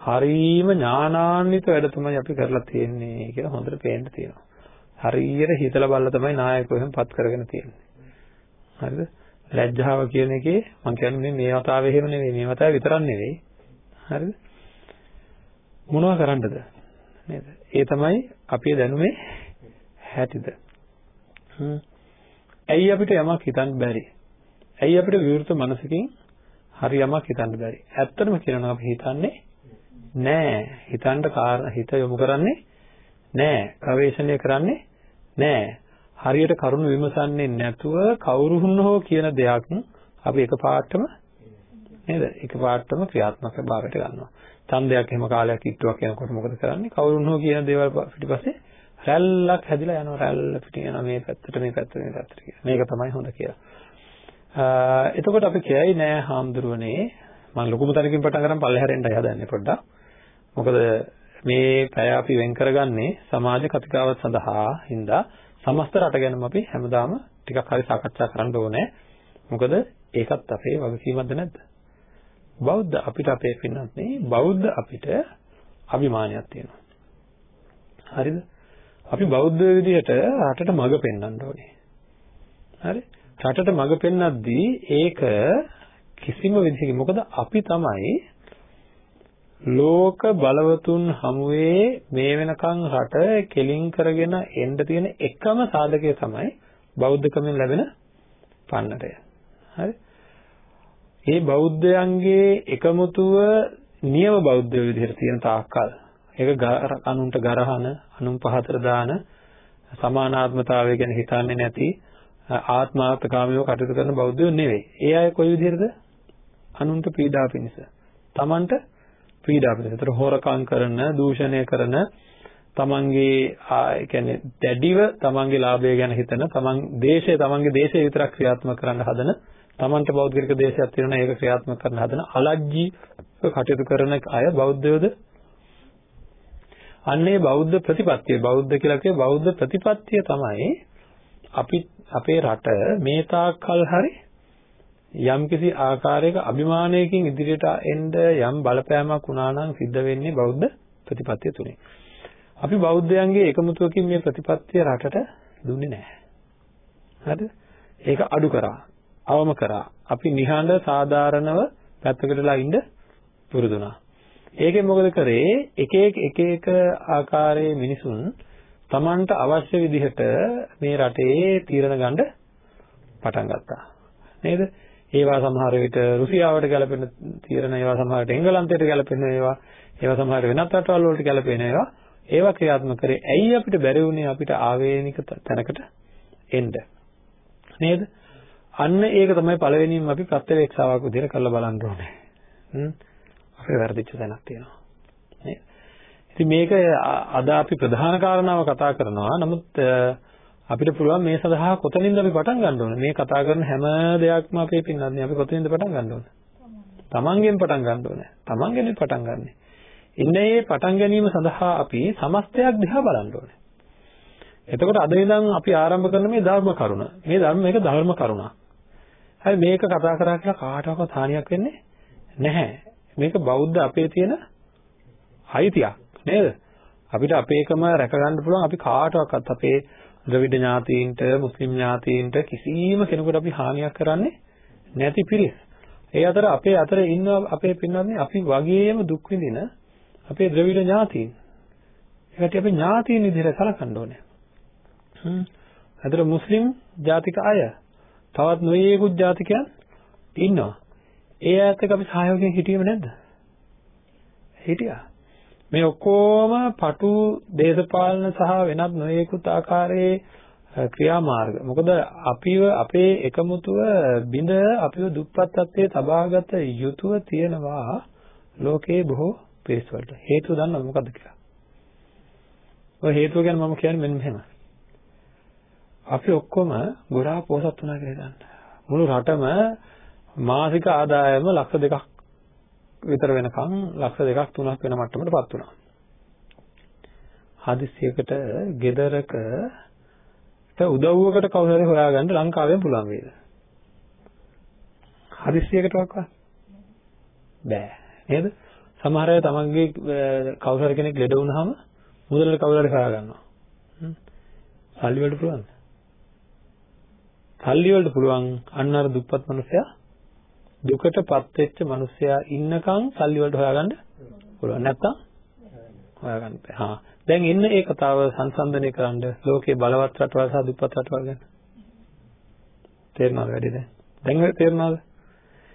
හරීම ඥානාන්විත වැඩ තමයි අපි කරලා තියෙන්නේ කියලා හොඳට පේන්න තියෙනවා. හරියට හිතලා බලලා තමයි නායකයෝ එහෙම පත් කරගෙන තියෙන්නේ. හරිද? ලැජ්ජාව කියන එකේ මම කියන්නේ මේ වතාවේ එහෙම නෙවෙයි මේ වතාවේ විතරක් නෙවෙයි. හරිද? මොනවා කරන්නද? නේද? ඒ තමයි අපේ දැනුමේ හැටිද. ඇයි අපිට යමක් හිතන්න බැරි? ඇයි අපිට විවෘත මනසකින් හරි යමක් හිතන්න බැරි? ඇත්තටම කියනවා අපි හිතන්නේ නෑ. හිතන්න කාරණා හිත යොමු කරන්නේ නෑ. ගවේෂණය කරන්නේ නෑ. හරියට කරුණු විමසන්නේ නැතුව කවුරුහුන් හෝ කියන දෙයක් අපි එකපාරටම නේද? එකපාරටම ක්‍රියාත්මක භාවයට ගන්නවා. ඡන්දයක් එහෙම කාලයක් ඉට්ටුවක් යනකොට මොකද කරන්නේ? කවුරුන් හෝ කියන දේවල් පිටිපස්සේ රැල්ලක් හැදිලා යනවා රැල්ල පිටින් යනවා මේ පැත්තට මේ පැත්තට මේ පැත්තට කියලා. මේක තමයි හොඳ කියලා. එතකොට අපි කියයි නෑ හාමුදුරුවනේ මම ලොකුම තැනකින් පටන් ගන්න පල්ලෙහාරෙන්ටයි හදන්නේ පොඩ්ඩක්. මොකද මේ පැය අපි වෙන් කරගන්නේ සමාජ කතිකාවත් සඳහා හින්දා සමස්ත රට ගැනම අපි හැමදාම ටිකක් හරි සාකච්ඡා කරන්න ඕනේ. මොකද ඒකත් අපේ වගකීමක්ද නැද්ද? බෞද්ධ අපිට අපේ පින්නත් නේ බෞද්ධ අපිට අභිමානයක් තියෙනවා. හරිද? අපි බෞද්ධ විදිහට රටට මඟ පෙන්වන්න ඕනේ. හරි? රටට මඟ පෙන්වද්දී ඒක කිසිම විදිහකින් මොකද අපි තමයි ලෝක බලවතුන් හමුවේ මේ වෙනකන් රට කෙලින් කරගෙන එන්න තියෙන එකම සාධකය තමයි බෞද්ධකමෙන් ලැබෙන පන්නරය. හරි? මේ බෞද්ධයන්ගේ එකමුතුව නියම බෞද්ධ විදිහට තියෙන තාක්කල් ඒක අනුන්ට ගරහන අනුන් පහතර දාන සමානාත්මතාවය ගැන හිතන්නේ නැති ආත්මාර්ථකාමීව කටයුතු කරන බෞද්ධයෝ නෙවෙයි. ඒ අය කොයි විදිහටද? අනුන්ට පීඩා පිණිස. Tamanට පීඩා පිණිස. ඒතර හොරකම් කරන, දූෂණය කරන, තමන්ගේ ඒ කියන්නේ දැඩිව තමන්ගේ ලාභය ගැන හිතන, තමන් දේශය තමන්ගේ දේශය විතරක් ක්‍රියාත්මක කරන්න හදන, තමන්ට බෞද්ධික දේශයක් තියෙනවා ඒක ක්‍රියාත්මක කරන්න හදන අලජ්ජී කටයුතු කරන අය බෞද්ධයෝද? අන්නේ බෞද්ධ ප්‍රතිපත්තිය බෞද්ධ කියලා කියේ බෞද්ධ ප්‍රතිපත්තිය තමයි අපි අපේ රට මේ තාක්කල් හරි යම්කිසි ආකාරයක අභිමානයකින් ඉදිරියට එන්න යම් බලපෑමක් වුණා නම් සිද්ධ වෙන්නේ බෞද්ධ ප්‍රතිපත්තිය තුලින්. අපි බෞද්ධයන්ගේ එකමුතුවකින් මේ ප්‍රතිපත්තිය රටට දුන්නේ නැහැ. හරිද? ඒක අඩු කරා, අවම කරා. අපි නිහඬ සාධාරණව පැත්තකටලා ඉන්න පුරුදුනා. ඒකෙන් මොකද කරේ? එක එක එක එක ආකාරයේ මිනිසුන් Tamanට අවශ්‍ය විදිහට මේ රටේ තීරණ ගන්න පටන් ගත්තා. නේද? ඒවා සමහර විට රුසියාවට ගැලපෙන තීරණ ඒවා සමහරට එංගලන්තයට ගැලපෙන ඒවා ඒවා සමහර වෙනත් රටවල් වලට ගැලපෙන ඒවා. ඒවා ක්‍රියාත්මක කරේ. ඇයි අපිට බැරි වුණේ අපිට ආවේනික තැනකට එන්න? නේද? අන්න ඒක තමයි පළවෙනිම අපි ප්‍රත්‍යවේක්ෂාවක් විදිහට කරලා බලන්න ඕනේ. හ්ම්. අපේ වැරදිච්ච තැනක් තියෙනවා. නේද? ඉතින් මේක අද අපි ප්‍රධාන කාරණාව කතා කරනවා. නමුත් අපිට පුළුවන් මේ සඳහා කොතනින්ද අපි පටන් ගන්න ඕනේ මේ කතා කරන හැම දෙයක්ම අපේ පින්නන්නේ අපි කොතනින්ද පටන් ගන්න ඕනේ තමන්ගෙන් පටන් ගන්න ඕනේ තමන්ගෙන් පටන් ගන්නනේ ඉන්නේ මේ පටන් ගැනීම සඳහා අපි සමස්තයක් දිහා බලන්න ඕනේ. එතකොට අද ඉඳන් අපි ආරම්භ කරන මේ ධර්ම කරුණ. මේ ධර්ම මේක ධර්ම කරුණක්. හරි මේක කතා කරා කියලා කාටවත් හානියක් වෙන්නේ නැහැ. මේක බෞද්ධ අපේ තියෙන අයිතියක් නේද? අපිට අපේකම රැක ගන්න පුළුවන් අපි කාටවත් අපේ ද්‍රවිඩ ඥාතීන්ට මුස්ලිම් ඥාතීන්ට කිසිම කෙනෙකුට අපි හානියක් කරන්නේ නැති පිරිස්. ඒ අතර අපේ අතර ඉන්න අපේ පින්වත්නි අපි වගේම දුක් විඳින අපේ ද්‍රවිඩ ඥාතීන්. ඒකට අපි ඥාතීන් විදිහට සලකන්න ඕනේ. හ්ම්. අතර මුස්ලිම් ජාතික අය තවත් නොයේකුත් ජාතිකයන් ඉන්නවා. ඒ අයත් එක්ක අපි සහයෝගයෙන් හිටියේම නැද්ද? හිටියා. මේ ඔක්කොම පටු දේශපාලන සහ වෙනත් නොයේකුත් ආකාරයේ ක්‍රියාමාර්ග. මොකද අපිව අපේ එකමුතුව බිඳ අපිව දුප්පත් තත්ත්වයේ තබාගත යුතුව තියෙනවා ලෝකේ බොහෝ පිරිස් වලට. හේතුව දන්නවද මොකද්ද කියලා? ඔය හේතුව ගැන මම කියන්නේ මෙන්න මෙහෙම. අපි ඔක්කොම ගොඩාක් පොසත් වුණා කියලා හිතන්න. මුළු රටම මාසික ආදායම ලක්ෂ දෙකක් විතර වෙනකන් ලක්ෂ දෙකක් තුනක් වෙන මට්ටමටපත් වුණා. හදිස්සියකට ගෙදරක උදව්වකට කවුරු හරි හොයාගන්න ලංකාවෙන් පුළුවන් වේද? හදිස්සියකට වක්වා බෑ නේද? සමහර අය තමන්ගේ කවුරු හරි කෙනෙක් ලෙඩ වුණාම මුදලට කවුරු හරි හොයා ගන්නවා. සල්ලි වලට පුළුවන්ද? සල්ලි වලට පුළුවන් අන්න අර දුප්පත් මිනිසයා දුකටපත් වෙච්ච මිනිසයා ඉන්නකම් සල්ලි වලට හොයාගන්න පුළුවන්. නැත්තම් හොයාගන්න බෑ. හා දැන් එන්න ඒ කතාව සංසන්දනය කරන්න ලෝකේ බලවත් රටවල් සහ දුප්පත් රටවල් ගැන. තේරෙනවද වැඩි දැන්? දැන් තේරෙනවද?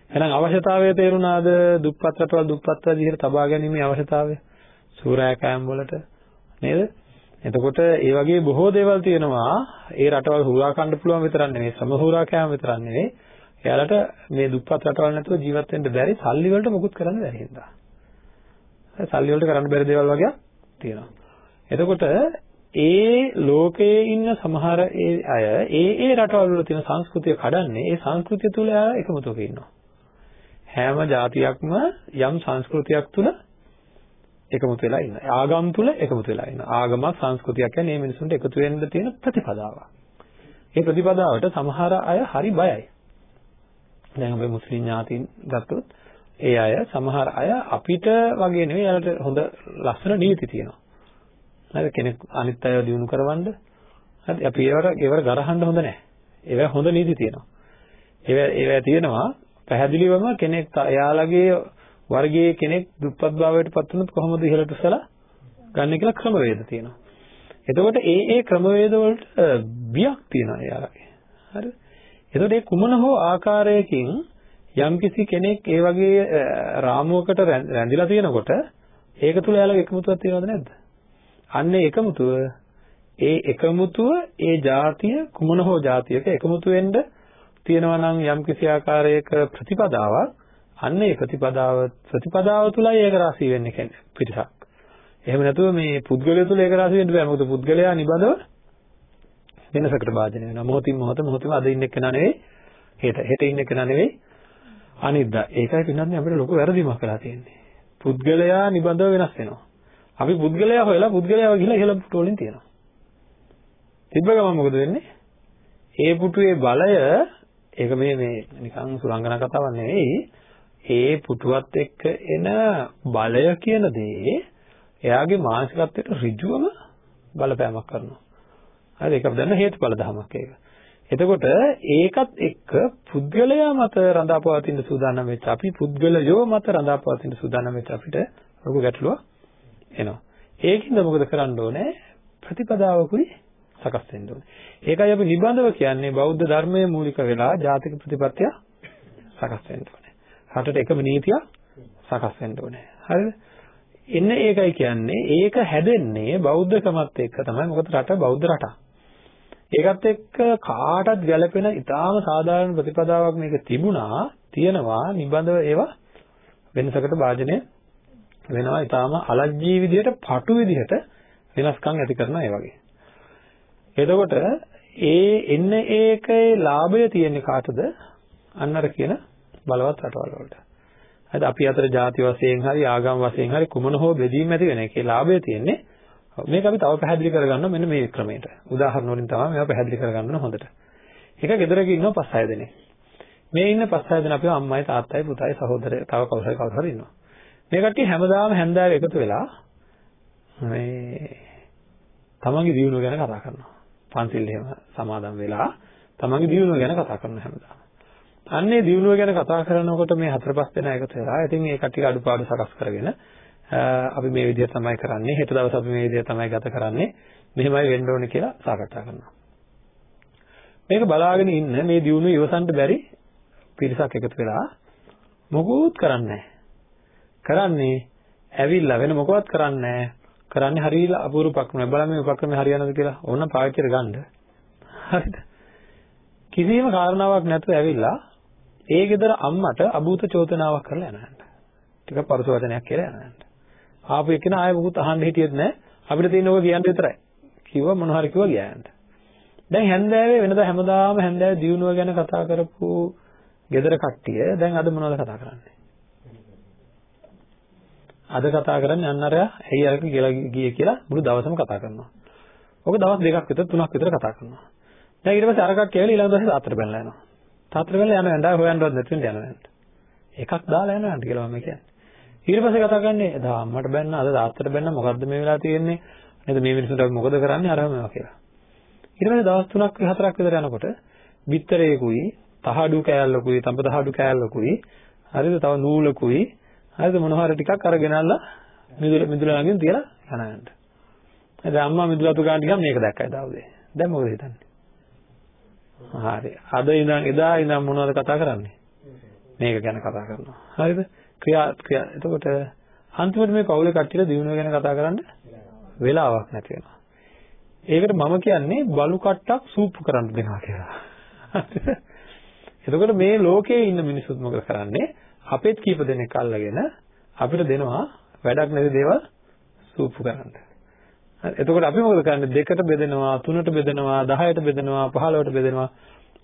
එහෙනම් අවශ්‍යතාවය තේරුණාද දුප්පත් රටවල් දුප්පත් විදිහට තබා ගැනීමේ අවශ්‍යතාවය සූරාකෑම් වලට නේද එතකොට ඒ වගේ බොහෝ දේවල් තියෙනවා ඒ රටවල් හුරා කන්න පුළුවන් විතරක් නෙමෙයි සම හුරාකෑම් විතරක් නෙමෙයි එයාලට මේ දුප්පත් රටවල් නැතුව ජීවත් වෙන්න බැරි සල්ලි වලට මොකුත් කරන්න බැරි හින්දා සල්ලි වලට කරන්න බැරි දේවල් වගේ තියෙනවා එතකොට ඒ ලෝකයේ ඉන්න සමහර ඒ අය ඒ ඒ රටවල් වල තියෙන සංස්කෘතිය කඩන්නේ ඒ සංස්කෘතිය තුල එයා එකමුතුක ඉන්නවා හැම જાතියක්ම යම් සංස්කෘතියක් තුල එකමුතු වෙලා ඉන්නවා. ආගම් තුල එකමුතු වෙලා ඉන්නවා. ආගමක් සංස්කෘතියක් කියන්නේ මේ මිනිසුන්ට එකතු වෙන්න තියෙන ප්‍රතිපදාවක්. මේ ප්‍රතිපදාවට සමහර අය හරි බයයි. දැන් අපි මුස්ලිම් ඥාතීන් ගත්තොත් ඒ අය සමහර අය අපිට වගේ නෙවෙයි යාලට හොඳ ලස්සන නීති තියෙනවා. හරි කෙනෙක් අනිත් අයව දිනු කරවන්න හරි අපි ඒවට ඒවට ගරහන්න හොඳ නැහැ. ඒවා හොඳ නීති තියෙනවා. ඒවා ඒවා තියෙනවා පැහැදිලිවම කෙනෙක් එයාලගේ වර්ගයේ කෙනෙක් දුප්පත් භාවයට පත් වුණොත් කොහොමද ඉහළට උසලා ගන්න කියලා ක්‍රමවේද තියෙනවා. එතකොට ඒ ඒ ක්‍රමවේද වලට බියක් තියෙනවා එයාලගේ. හරිද? එතකොට ඒ කුමන හෝ ආකාරයකින් යම්කිසි කෙනෙක් ඒ වගේ රාමුවකට රැඳිලා තියෙනකොට ඒක තුල එයාලගේ එකමුතුවක් තියෙනවද නැද්ද? අන්නේ එකමුතුව ඒ එකමුතුව ඒ જાතිය කුමන හෝ જાතියක එකමුතු වෙන්න තියෙනවා නම් යම්කිසි ආකාරයක ප්‍රතිපදාවක් අන්න ඒ ප්‍රතිපදාව ප්‍රතිපදාව තුලයි ඒක රාශී වෙන්නේ කියන්නේ පිටසක්. එහෙම නැතුව මේ පුද්ගලයා තුල ඒක රාශී වෙන්න බෑ. මොකද පුද්ගලයා නිබඳව වෙනසකට භාජනය වෙනවා. මොහොතින් මොහොත මොහොතින් අද ඉන්න කෙනා නෙවෙයි හෙට හෙට ඉන්න කෙනා නෙවෙයි අනිද්දා. ඒකයි පින්නන්නේ අපිට ලොකු වැරදීමක් කරලා තියෙන්නේ. පුද්ගලයා නිබඳව වෙනස් වෙනවා. අපි පුද්ගලයා හොයලා පුද්ගලයාව ගිහලා ඉහළ පුටු වලින් තියනවා. තිබ්බ ගමන් මොකද වෙන්නේ? ඒ පුටුවේ බලය ඒක මේ මේ නිකන් සුරංගනා කතාවක් නෙවෙයි. ඒ පුටුවත් එක්ක එන බලය කියන දේ එයාගේ මානසිකත්වයට ඍජුවම බලපෑමක් කරනවා. හරි ඒක අපි දන්න හේතුඵල ධමයක් ඒක. එතකොට ඒකත් එක්ක පුද්ගලයා මත රඳාපවතින සූදානම් වෙච්ච අපි පුද්ගලයෝ මත රඳාපවතින සූදානම් වෙච්ච අපිට ලොකු ගැටලුවක් එනවා. ඒකින්ද මොකද කරන්න ඕනේ? ප්‍රතිපදාවකුයි සකස් වෙන්න ඕනේ. ඒකයි අපි නිබඳව කියන්නේ බෞද්ධ ධර්මයේ මූලික වෙලා ජාතික ප්‍රතිපත්තිය සකස් වෙන්න ඕනේ. රටට එකම නීතිය සකස් වෙන්න ඕනේ. හරිද? එන්න ඒකයි කියන්නේ ඒක හැදෙන්නේ බෞද්ධකමත් එක්ක තමයි. මොකද රට බෞද්ධ රටක්. ඒකත් එක්ක කාටත් ගැළපෙන ඉතාම සාධාරණ ප්‍රතිපදාවක් මේක තිබුණා තියෙනවා නිබඳව ඒවා වෙනසකට භාජනය වෙනවා ඉතාම අලජ්ජී විදිහට පටු විදිහට වෙනස්කම් ඇති කරන ඒ වගේ. එතකොට ඒ එන්න ඒකේ ලාභය තියෙන්නේ කාටද? අන්න අර කියන බලවත් රටවල් වලට. හරිද? අපි අතර ಜಾති වශයෙන් හරි ආගම් වශයෙන් හරි කුමන හෝ බෙදීම් ඇති වෙන එකේ ලාභය තියෙන්නේ මේක අපි තව පැහැදිලි කරගන්න මෙන්න මේ ක්‍රමයට. උදාහරණ වලින් තමයි මේවා පැහැදිලි කරගන්න හොඳට. එක ගෙදරක ඉන්නවා පස් හය දෙනෙක්. මේ ඉන්න පස් හය දෙනා අපේ අම්මයි තාත්තයි පුතයි සහෝදරය තව කවුරු හරි කවුරු හරි ඉන්නවා. මේ කට්ටිය හැමදාම හැන්දෑව එකතු වෙලා මේ තමන්ගේ දියුණුව ගැන කතා කරනවා. පන්සිල් එහෙම සමාදන් වෙලා තමන්ගේ දියුණුව ගැන කතා කරන හැමදාම. අන්නේ දියුණුව ගැන කතා කරනකොට මේ හතර පහ දෙනා එකතු වෙලා ඉතින් ඒ කට්ටිය අඩුපාඩු සකස් කරගෙන අපි මේ විදිහ තමයි කරන්නේ. හෙට දවස් අපි මේ විදිහ තමයි ගත කරන්නේ. මෙහෙමයි වෙන්න ඕනේ කියලා සාකච්ඡා කරනවා. මේක බලාගෙන ඉන්න මේ දියුණුව ඉවසන්න බැරි පිරිසක් එකතු වෙලා මොකුත් කරන්නේ කරන්නේ ඇවිල්ලා වෙන මොකවත් කරන්නේ කරන්නේ හරියලා අපූර්ව උපක්‍රම බලන්න මේ උපක්‍රම හරියනවද කියලා ඕන පාවිච්චි කරගන්න. හරිද? කිසිම කාරණාවක් නැතුව ඇවිල්ලා ඒ ගෙදර අම්මට අභූත චෝදනාවක් කරලා යනවා. ටිකක් පරස වචනයක් කියලා යනවා. ආපු එකන ආයෙ මොකුත් අහන්න හිටියෙත් නැහැ. අපිට තියෙන ඕක කියන්න විතරයි. කිව්වා මොන හරි කිව්වා ගියාන්ට. දැන් හැන්දෑවේ වෙනදා හැමදාම හැන්දෑවේ දියුණුව ගැන කතා කරපු ගෙදර කට්ටිය දැන් අද මොනවද කතා කරන්නේ? අද කතා කරන්නේ අන්න අර ඇයි අරක කියලා ගියේ කියලා මුළු දවසම කතා කරනවා. ඔක දවස් දෙකක් විතර තුනක් විතර කතා කරනවා. දැන් ඊට පස්සේ අර කට්ටිය ඇවිල්ලා ඊළඟ දවසේ තාත්තට බැලලා යනවා. තාත්තට බැලලා යනවා ඇඬා හොයන්නවත් නැතුව යනවා. එකක් දාලා යනවා කියලා මම කියන්නේ. ඊට පස්සේ කතා කරන්නේ එදා අම්මට බැන්න අද තාත්තට බැන්න මොකද්ද මේ වෙලා තියෙන්නේ? නේද? මේ මිනිස්සුන්ට අපි මොකද කරන්නේ? අරම මේවා කියලා. ඊට පස්සේ දවස් 3ක් 4ක් විතර යනකොට බිත්තරේකුයි තහඩු කෑල්ලකුයි තඹ තහඩු කෑල්ලකුයි හරිද? තව නූලකුයි හරිද? මොනවා හරි ටිකක් අරගෙනල්ලා මිදුල මිදුල ළඟින් තියලා යනවන්ට එදා අම්මා මිදුල අතු ගන්න ටිකක් මේක දැක්කයි දාවුදේ දැන් මොකද හිතන්නේ? හරි. අද ඉඳන් එදා ඉඳන් මොනවද කතා කරන්නේ? මේක ගැන කතා කරනවා. හරිද? ක්‍රියා ක්‍රියා එතකොට අන්තිමට මේ පවුලේ කට්ටියට දිනුව ගැන කතා කරන්න වෙලාවක් නැති වෙනවා. ඒකට මම කියන්නේ බලු කට්ටක් සූප්පු කරන්න දෙනවා කියලා. එතකොට මේ ලෝකයේ ඉන්න මිනිස්සුත් මොකද කරන්නේ? අපෙත් කීප දෙනෙක් අල්ලගෙන අපිට දෙනවා වැඩක් නැති දේවල් සූප්පු කරන්න. එතකොට අපි මොකද කරන්නේ? දෙකට බෙදෙනවා, තුනට බෙදෙනවා, 10ට බෙදෙනවා, 15ට බෙදෙනවා.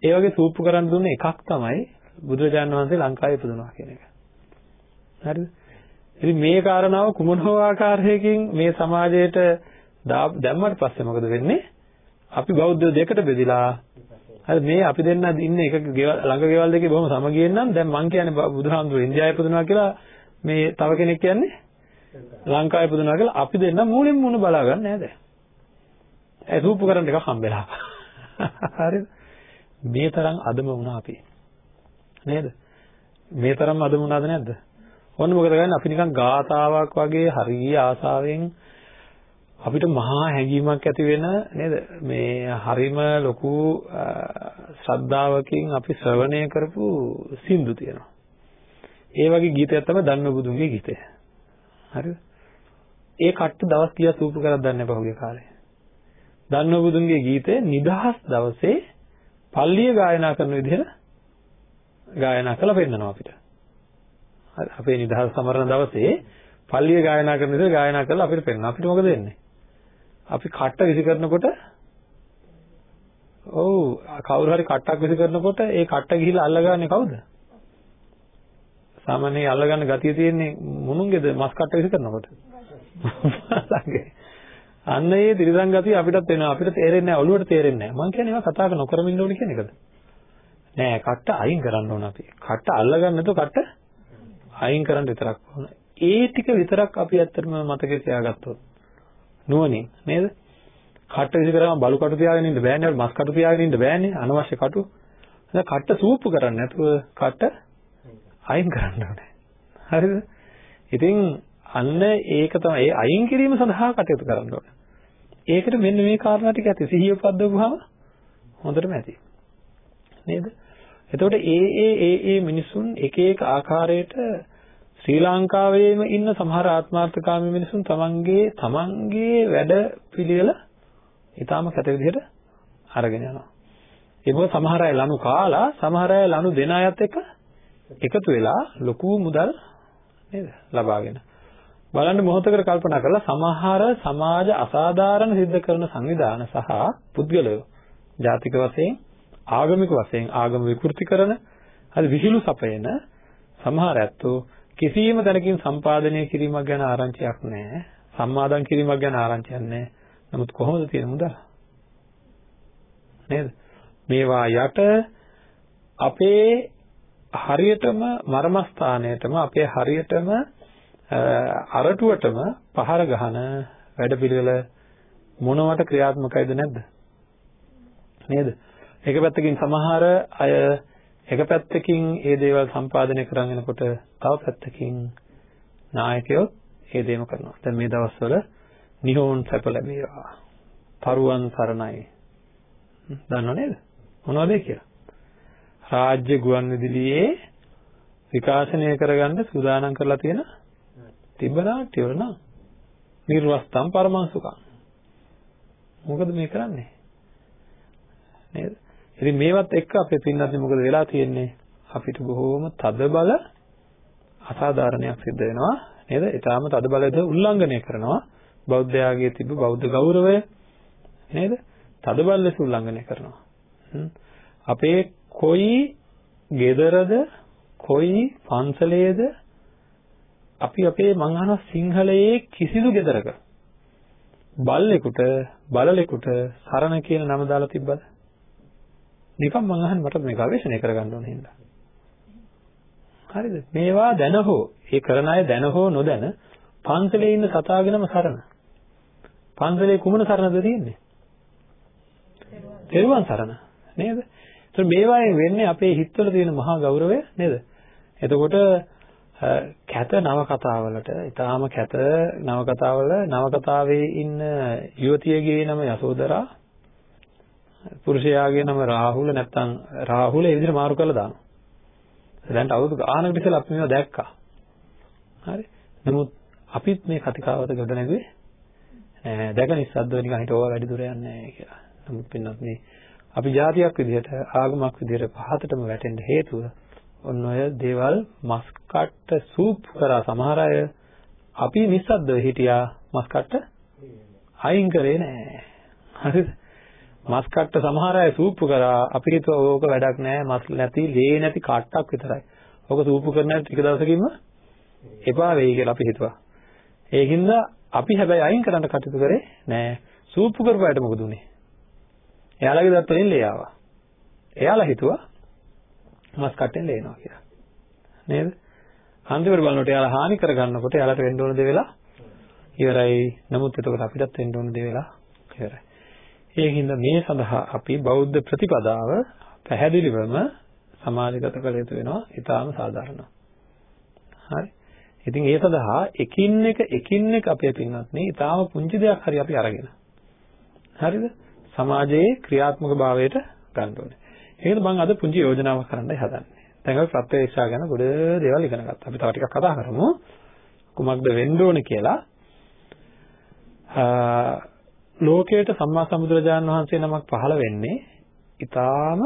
ඒ වගේ සූප්පු කරන්න දුන්නේ එකක් තමයි බුදුරජාණන් වහන්සේ ලංකාවේ ඉපදුනා කියන එක. හරිද? ඉතින් මේ කාරණාව කුමන හෝ ආකාරයකින් මේ සමාජයට දැම්මට පස්සේ මොකද වෙන්නේ? අපි බෞද්ධ දෙකට බෙදිලා හරි මේ අපි දෙන්න ඉන්නේ එක ළඟ ගෙවල් දෙකේ බොහොම සමගියෙන් නම් දැන් මං කියන්නේ බුදුහාමුදුරුවෝ ඉන්දියාවේ ඉපදුනා කියලා මේ තව කෙනෙක් කියන්නේ ලංකාවේ ඉපදුනා කියලා අපි දෙන්න මූලින් මූණ බලා ගන්න නේද? ඒ රූප කරන්න එකක් හම්බෙලා. හරිද? මේ තරම් අදම වුණා අපි. නේද? මේ තරම් අදම වුණාද නැද්ද? ඔන්න මොකද කරන්නේ අපි නිකන් ගාතාවක් වගේ හරිය ආසාවෙන් අපිට මහා හැඟීමක් ඇති වෙන නේද මේ හරිම ලොකු ශ්‍රද්ධාවකින් අපි ශ්‍රවණය කරපු සින්දු තියෙනවා ඒ වගේ ගීතයක් තමයි ධම්ම බුදුන්ගේ ගීතය. හරිද? ඒ කට්ට දවස් කීයක් සූපු කරක් දන්නේ පහුගිය කාලේ. ධම්ම බුදුන්ගේ ගීතය නිදහස් දවසේ පල්ලිය ගායනා කරන විදිහට ගායනා කරලා පෙන්නනවා අපිට. හරි අපේ නිදහස් සමරන දවසේ පල්ලිය ගායනා කරන විදිහට ගායනා කරලා අපිට පෙන්නනවා. අපිට මොකද වෙන්නේ? අපි කට්ට විසි කරනකොට ඔව් කවුරු හරි කට්ටක් විසි කරනකොට ඒ කට්ට ගිහිල්ලා අල්ලගන්නේ කවුද? සාමාන්‍යයෙන් අල්ලගන්න ගතිය තියෙන්නේ මුණුන්ගේද මස් කට්ට විසි කරනකොට. අන්න ඒ ත්‍රිසං ගතිය අපිටත් එනවා. අපිට තේරෙන්නේ නැහැ ඔළුවට තේරෙන්නේ නැහැ. මං කියන්නේ ඒවා කතා නොකරම ඉන්න ඕනේ කියන එකද? නෑ කට්ට අයින් කරන්න ඕන අපි. කට්ට අල්ලගන්න නැතුව කට්ට අයින් කරන්න විතරක් ඕන. ඒ ටික විතරක් අපි ඇත්තටම මතකේ තියාගත්තොත් නුවණින් නේද? කට්ට විසි කරාම බලු කටු තියාගෙන ඉන්න බෑනේ. මස් කටු තියාගෙන ඉන්න බෑනේ. අනවශ්‍ය කටු. දැන් කට්ට සූප්පු කරන්නේ නැතුව කට්ට අයින් කරන්න ඕනේ. හරිද? ඉතින් අන්න ඒක තමයි ඒ අයින් කිරීම සඳහා කටයුතු කරන්න ඕනේ. ඒකට මෙන්න මේ කාරණා ටික ඇති. සිහිය උපද්දවුවාම හොඳටම ඇති. නේද? එතකොට ඒ ඒ ඒ ඒ මිනිසුන් එක එක ආකාරයට ශ්‍රී ලංකාවේම ඉන්න සමහර ආත්මාර්ථකාමී මිනිසුන් තමන්ගේ තමන්ගේ වැඩ පිළිවෙල ඊටාම කැත විදිහට අරගෙන යනවා. ඒක සමහර අය ලනු කාලා සමහර අය ලනු දෙන අයත් එක්ක එකතු වෙලා ලොකු මුදල් නේද ලබාගෙන බලන්න මොහොතකට කල්පනා කරලා සමහර සමාජ අසාධාරණ සිද්ධ කරන සංවිධාන සහ පුද්ගලයෝ ජාතික වශයෙන් ආගමික වශයෙන් ආගම විකෘති කරන හරි විහිළු සපයන සමහර ඇත්තෝ කිසියම් තැනකින් සම්පාදනය කිරීමක් ගැන ආරංචියක් නැහැ. සම්මාදම් කිරීමක් ගැන ආරංචියක් නැහැ. නමුත් කොහොමද තියෙන මුදල්? නේද? මේවා යට අපේ හරියටම මර්මස්ථානයටම අපේ හරියටම අරටුවටම පහර ගහන වැඩපිළිවෙල මොනවට ක්‍රියාත්මකයිද නැද්ද? නේද? එක පැත්තකින් සමහර අය එක පැත්තකින් ඒ දේවල් සම්පාදනය කරගෙන යනකොට තව පැත්තකින් නායකයෝ ඒ දේම කරනවා. දැන් මේ දවස්වල නිහෝන් සැප ලැබේවා. තරුවන් සරණයි. දන්නව නේද? මොනවද කියලා? රාජ්‍ය ගුවන් විදුලියේ විකාශනය කරගන්න සූදානම් කරලා තියෙන තිබ්බ නාට්‍ය වල නම් නිර්වස්තම් පරමංසුකම් මොකද මේ කරන්නේ? නේද? ඉතින් මේවත් එක්ක අපේ පින්නත් මොකද වෙලා තියෙන්නේ? අපිට බොහෝම තද බල අසාධාරණයක් සිද්ධ වෙනවා නේද? ඊටාම තද බලද උල්ලංඝනය කරනවා. බෞද්ධයාගේ තිබ්බ බෞද්ධ ගෞරවය නේද? තද බල ලෙස උල්ලංඝනය කරනවා. අපේ කොයි ගෙදරද කොයි පන්සලේද අපි අපේ මං අහන සිංහලයේ කිසිදු ගෙදරක බල්ලෙකුට බලලෙකුට සරණ කියන නම දාලා තිබ්බද? නිකන් මං අහන්නේ මට මේ ගවේෂණය කරගන්න ඕනේ හින්දා. හරිද? මේවා දැන හෝ ඒ කරන අය දැන හෝ නොදැන පන්සලේ ඉන්න සතාගෙනම සරණ. පන්සලේ කුමන සරණද තියෙන්නේ? තෙරුවන් සරණ නේද? ඒතර මේවායෙන් වෙන්නේ අපේ හිතවල තියෙන මහා ගෞරවය නේද? එතකොට කැත නවකතාවලට ඊටාම කැත නවකතාවල නවකතාවේ ඉන්න යුවතියගේ නම යසෝදරා පුරුෂයාගේ නම රාහුල නැත්තම් රාහුල ඒ විදිහට මාරු කරලා දානවා. දැන් අවුරුදු ගානකට ඉස්සෙල්ලා අපි මේවා දැක්කා. හරි. නමුත් අපිත් මේ කතිකාවත ගොඩ නැගුවේ නෑ. දැක නිස්සද්දව නිකන් හිට ඕවා වැඩි දුර යන්නේ නෑ කියලා. නමුත් පින්නත් මේ අපි ජාතියක් විදිහට ආගමක් විදිහට පහතටම වැටෙන්න හේතුව ඔන්න ඔය දේවල් මස් කට්ට සූප් කරා සමහර අය අපි නිස්සද්දව හිටියා මස් කට්ට අයින් කරේ නෑ හරිද මස් කට්ට සමහර අය සූප් කරා අපි හිතුවා ඕක වැඩක් නෑ මස් නැති ලේ නැති කට්ටක් විතරයි ඕක සූප් කරන ටික දවසකින්ම එපා වෙයි කියලා අපි හිතුවා ඒකින්ද අපි හැබැයි අයින් කරන්න කටයුතු කරේ නෑ සූප් කරපුවාට මොකද උනේ එයාලගේ දත් වලින් ලේ ආවා එයාලා හිතුවා මස් කට්ටෙන් ලේනවා කියලා. නේද? අන්තිමට බලනකොට එයාලා හානි කරගන්නකොට එයාලට වෙන්න ඕන දේ වෙලා ඉවරයි. නමුත් එතකොට අපිටත් වෙන්න ඕන දේ වෙලා ඉවරයි. ඒකින්ද මේ සඳහා අපි බෞද්ධ ප්‍රතිපදාව පැහැදිලිවම සමාජගත කළ යුතු වෙනවා. ඊටාම සාධාරණයි. හරි. ඉතින් ඒ සඳහා එකින් එක එකින් එක අපේ පින්වත්නි ඊටාම පුංචි දෙයක් හරි අපි අරගෙන හරිද? සමාජයේ ක්‍රියාත්මක භාවයට ගන්න ඕනේ. ඒකද මම අද පුංචි යෝජනාවක් කරන්නයි හදන්නේ. දැන් අපි ප්‍රත්‍යක්ෂා ගැන ගොඩ දේවල් ඉගෙන ගත්තා. අපි තව ටිකක් කතා කරමු. කුමක්ද වෙන්න ඕනේ කියලා. ලෝකයට සම්මා සම්බුදුරජාණන් වහන්සේ නමක් පහළ වෙන්නේ ඊටාම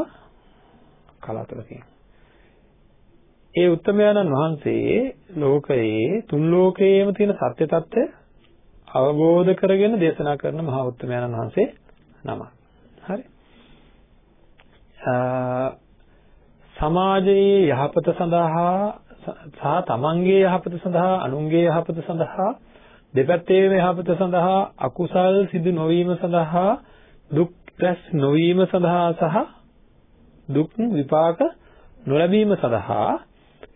කලාතුරකින්. ඒ උත්තමයන්න් වහන්සේ ලෝකයේ තුන් ලෝකයේම තියෙන සත්‍ය తත්ත්වය අවබෝධ කරගෙන දේශනා කරන මහා උත්තමයන්න් වහන්සේ නමක්. හරි. සමාජයේ යහපත සඳහා සහ තමන්ගේ යහපත සඳහා අනුන්ගේ යහපත සඳහා දෙපැත්තේම යහපත සඳහා අකුසල් සිදු නොවීම සඳහා දුක් රැස් නොවීම සඳහා සහ දුක් විපාක නොලැබීම සඳහා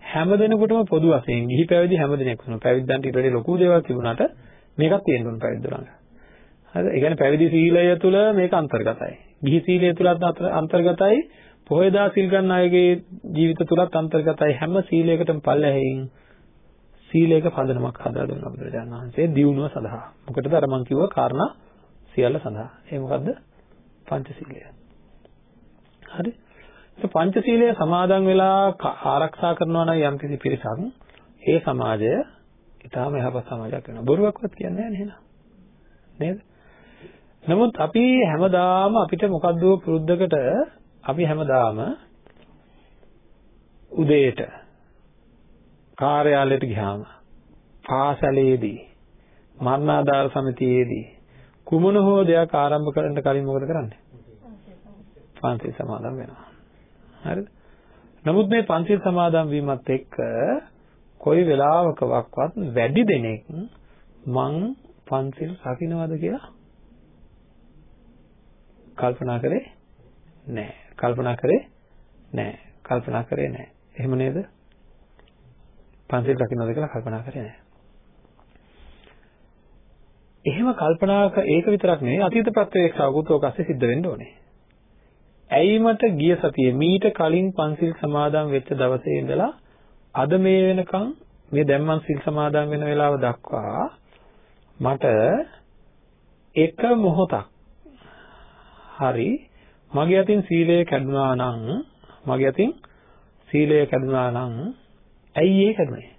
හැම දිනෙකටම පොදු වශයෙන් ගිහි පැවිදි හැම දිනෙක වෙනවා. පැවිද්දන්ට ඊට වඩා ලොකු දේවල් තිබුණාට මේකක් තියෙන්න ඕන පැවිද්ද ළඟ. හරිද? ඒ කියන්නේ පැවිදි සීලය තුළ මේක අන්තර්ගතයි. ගිහි සීලය තුලත් අන්තර්ගතයි. පොහේදා සීල් ගන්න අයගේ ජීවිත තුලත් අන්තර්ගතයි. හැම සීලයකටම පල්ලෙහින් සීලයක පදනමක් හදලා දුන්නා බුදුරජාණන් වහන්සේ දියුණුව සඳහා. මොකටද අර මං කිව්ව කාරණා සියල්ල සඳහා. ඒ මොකද්ද? පංචශීලය. හරි? ඒ පංචශීලය සමාදන් වෙලා ආරක්ෂා කරනවා නම් යම්කිසි පිරිසක් ඒ සමාජය ඊටාම යහපත් සමාජයක් වෙනවා. බොරුවක්වත් කියන්නේ නැහැ නේද? නේද? නමුත් අපි හැමදාම අපිට මොකද්ද පුරුද්දකට අපි හැමදාම උදේට කාර්යාලයට ගියාම පාසලේදී මරණාධාර සමිතියේදී කුමන හෝ දෙයක් ආරම්භ කරන්න කලින් මොකද කරන්නේ? පන්සිල් සමාදන් වෙනවා. හරිද? නමුත් මේ පන්සිල් සමාදන් වීමත් එක්ක කොයි වෙලාවකවත් වැඩි දෙනෙක් මං පන්සිල් රකින්නවද කියලා කල්පනා කරේ නැහැ. කල්පනා කරේ නැහැ. කල්පනා කරේ නැහැ. එහෙම නේද? පන්සිල් රකින්නවද කියලා කල්පනා කරේ නැහැ. එහෙම කල්පනාක ඒක විතරක් නෙවෙයි අතීත ප්‍රත්‍යක්ෂාවකුත් ඕක ASCII සිද්ධ වෙන්න ඕනේ. ඇයි මට ගිය සතියේ මීට කලින් පන්සිල් සමාදන් වෙච්ච දවසේ ඉඳලා අද මේ වෙනකන් මේ දැන් මං සිල් සමාදන් වෙන වෙලාව දක්වා මට එක මොහොතක් හරි මගේ අතින් සීලය කැඩුනා නම් මගේ අතින් සීලය කැඩුනා නම් ඇයි ඒ කැඩුනේ?